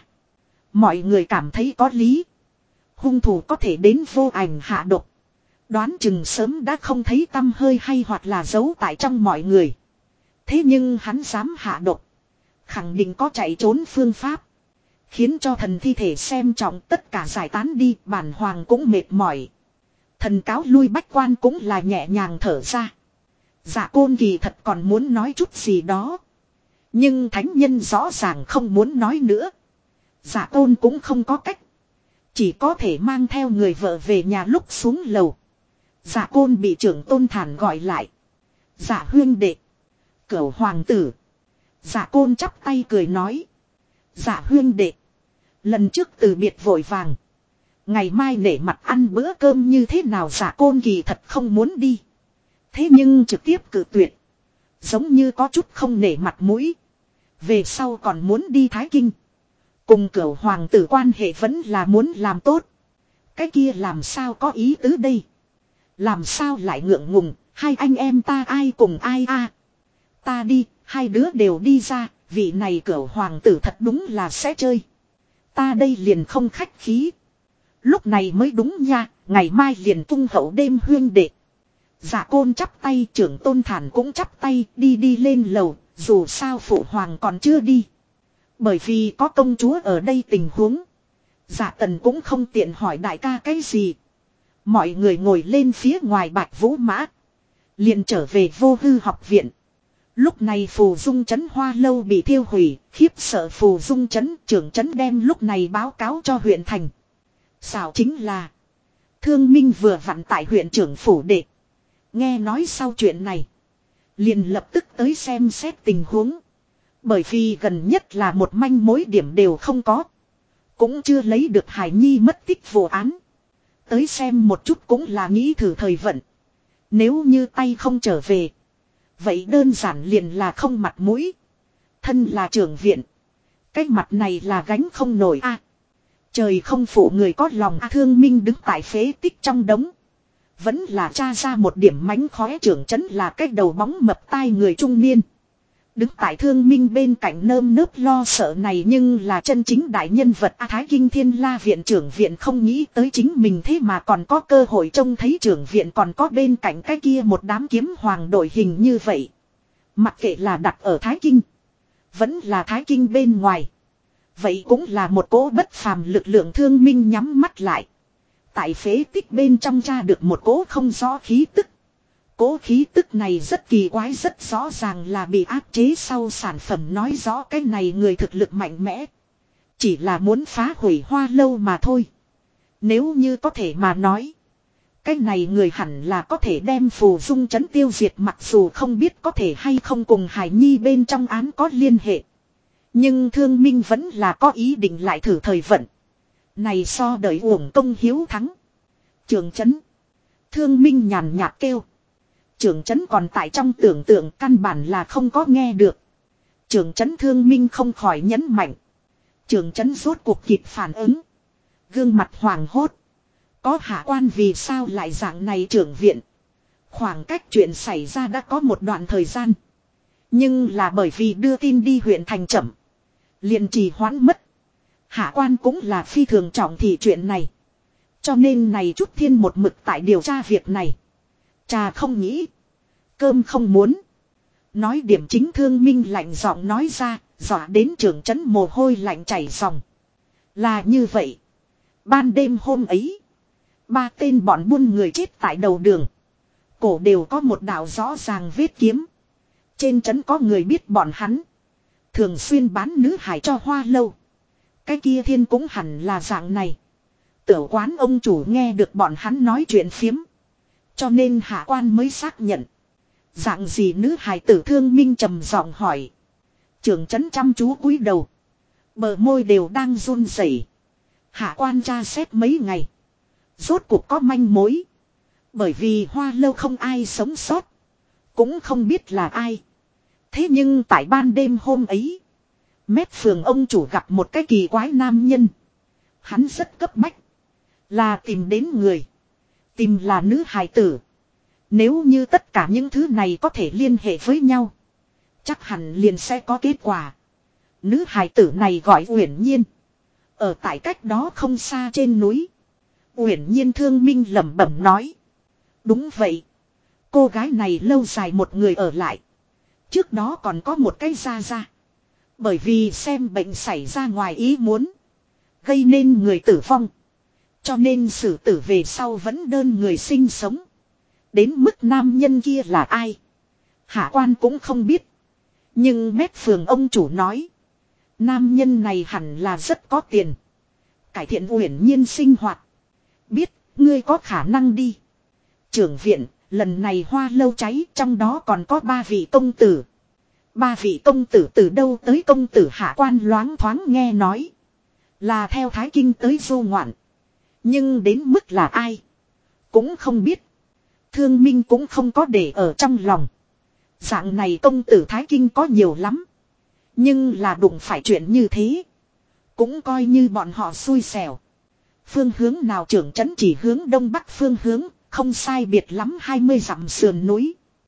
Mọi người cảm thấy có lý. Hung thủ có thể đến vô ảnh hạ độc. Đoán chừng sớm đã không thấy tâm hơi hay hoặc là giấu tại trong mọi người. Thế nhưng hắn dám hạ độc. Khẳng định có chạy trốn phương pháp. Khiến cho thần thi thể xem trọng tất cả giải tán đi, bản hoàng cũng mệt mỏi. Thần cáo lui bách quan cũng là nhẹ nhàng thở ra. giả côn kỳ thật còn muốn nói chút gì đó. Nhưng thánh nhân rõ ràng không muốn nói nữa. giả côn cũng không có cách. Chỉ có thể mang theo người vợ về nhà lúc xuống lầu. giả côn bị trưởng tôn thản gọi lại. giả huyên đệ. Cửu hoàng tử. Dạ côn chắp tay cười nói. Dạ huyên đệ. Lần trước từ biệt vội vàng. Ngày mai nể mặt ăn bữa cơm như thế nào giả côn kỳ thật không muốn đi. Thế nhưng trực tiếp cử tuyệt. Giống như có chút không nể mặt mũi. Về sau còn muốn đi Thái Kinh. Cùng cửu hoàng tử quan hệ vẫn là muốn làm tốt. Cái kia làm sao có ý tứ đây. Làm sao lại ngượng ngùng, hai anh em ta ai cùng ai a Ta đi, hai đứa đều đi ra, vị này cửu hoàng tử thật đúng là sẽ chơi. Ta đây liền không khách khí. Lúc này mới đúng nha, ngày mai liền tung hậu đêm huyên đệ. Giả côn chắp tay trưởng tôn thản cũng chắp tay đi đi lên lầu, dù sao phụ hoàng còn chưa đi. Bởi vì có công chúa ở đây tình huống. Giả tần cũng không tiện hỏi đại ca cái gì. Mọi người ngồi lên phía ngoài bạch vũ mã. liền trở về vô hư học viện. Lúc này phù dung chấn hoa lâu bị thiêu hủy, khiếp sợ phù dung chấn trưởng chấn đem lúc này báo cáo cho huyện thành. xảo chính là Thương Minh vừa vặn tại huyện trưởng phủ đệ. Nghe nói sau chuyện này. Liền lập tức tới xem xét tình huống. Bởi vì gần nhất là một manh mối điểm đều không có. Cũng chưa lấy được Hải Nhi mất tích vụ án. Tới xem một chút cũng là nghĩ thử thời vận. Nếu như tay không trở về. Vậy đơn giản liền là không mặt mũi. Thân là trưởng viện. Cái mặt này là gánh không nổi a. trời không phụ người có lòng a thương minh đứng tại phế tích trong đống. Vẫn là cha ra một điểm mánh khóe trưởng chấn là cái đầu bóng mập tai người trung niên. Đứng tại thương minh bên cạnh nơm nớp lo sợ này nhưng là chân chính đại nhân vật A Thái Kinh Thiên La viện trưởng viện không nghĩ tới chính mình thế mà còn có cơ hội trông thấy trưởng viện còn có bên cạnh cái kia một đám kiếm hoàng đội hình như vậy. Mặc kệ là đặt ở Thái Kinh. Vẫn là Thái Kinh bên ngoài. Vậy cũng là một cỗ bất phàm lực lượng thương minh nhắm mắt lại. Tại phế tích bên trong cha được một cỗ không rõ khí tức. Cố khí tức này rất kỳ quái, rất rõ ràng là bị áp chế sau sản phẩm nói rõ cái này người thực lực mạnh mẽ. Chỉ là muốn phá hủy hoa lâu mà thôi. Nếu như có thể mà nói. Cái này người hẳn là có thể đem phù dung chấn tiêu diệt mặc dù không biết có thể hay không cùng Hải Nhi bên trong án có liên hệ. Nhưng thương minh vẫn là có ý định lại thử thời vận. Này so đợi uổng công hiếu thắng. Trường chấn. Thương minh nhàn nhạt kêu trưởng chấn còn tại trong tưởng tượng căn bản là không có nghe được. trưởng chấn thương minh không khỏi nhấn mạnh. trưởng chấn rốt cuộc kịp phản ứng. Gương mặt hoàng hốt. Có hạ quan vì sao lại dạng này trưởng viện. Khoảng cách chuyện xảy ra đã có một đoạn thời gian. Nhưng là bởi vì đưa tin đi huyện thành chậm. liền trì hoãn mất. Hạ quan cũng là phi thường trọng thị chuyện này. Cho nên này chút thiên một mực tại điều tra việc này. Trà không nghĩ. Cơm không muốn. Nói điểm chính thương minh lạnh giọng nói ra, dọa đến trưởng trấn mồ hôi lạnh chảy dòng. Là như vậy. Ban đêm hôm ấy. Ba tên bọn buôn người chết tại đầu đường. Cổ đều có một đạo rõ ràng vết kiếm. Trên trấn có người biết bọn hắn. Thường xuyên bán nữ hải cho hoa lâu. Cái kia thiên cũng hẳn là dạng này. Tiểu quán ông chủ nghe được bọn hắn nói chuyện phiếm. Cho nên hạ quan mới xác nhận. Dạng gì nữ hài tử thương minh trầm giọng hỏi. trưởng trấn chăm chú cúi đầu. Bờ môi đều đang run rẩy. Hạ quan tra xét mấy ngày. Rốt cuộc có manh mối. Bởi vì hoa lâu không ai sống sót. Cũng không biết là ai. Thế nhưng tại ban đêm hôm ấy. Mét phường ông chủ gặp một cái kỳ quái nam nhân. Hắn rất cấp bách. Là tìm đến người. Tìm là nữ hài tử. Nếu như tất cả những thứ này có thể liên hệ với nhau. Chắc hẳn liền sẽ có kết quả. Nữ hài tử này gọi Uyển Nhiên. Ở tại cách đó không xa trên núi. Uyển Nhiên thương minh lẩm bẩm nói. Đúng vậy. Cô gái này lâu dài một người ở lại. Trước đó còn có một cái ra ra. Bởi vì xem bệnh xảy ra ngoài ý muốn. Gây nên người tử vong. Cho nên xử tử về sau vẫn đơn người sinh sống. Đến mức nam nhân kia là ai? Hạ quan cũng không biết. Nhưng mét phường ông chủ nói. Nam nhân này hẳn là rất có tiền. Cải thiện uyển nhiên sinh hoạt. Biết, ngươi có khả năng đi. Trưởng viện, lần này hoa lâu cháy trong đó còn có ba vị công tử. Ba vị công tử từ đâu tới công tử hạ quan loáng thoáng nghe nói. Là theo Thái Kinh tới du ngoạn. Nhưng đến mức là ai? Cũng không biết. Thương Minh cũng không có để ở trong lòng. Dạng này công tử Thái Kinh có nhiều lắm. Nhưng là đụng phải chuyện như thế. Cũng coi như bọn họ xui xẻo. Phương hướng nào trưởng trấn chỉ hướng đông bắc phương hướng, không sai biệt lắm 20 dặm sườn núi.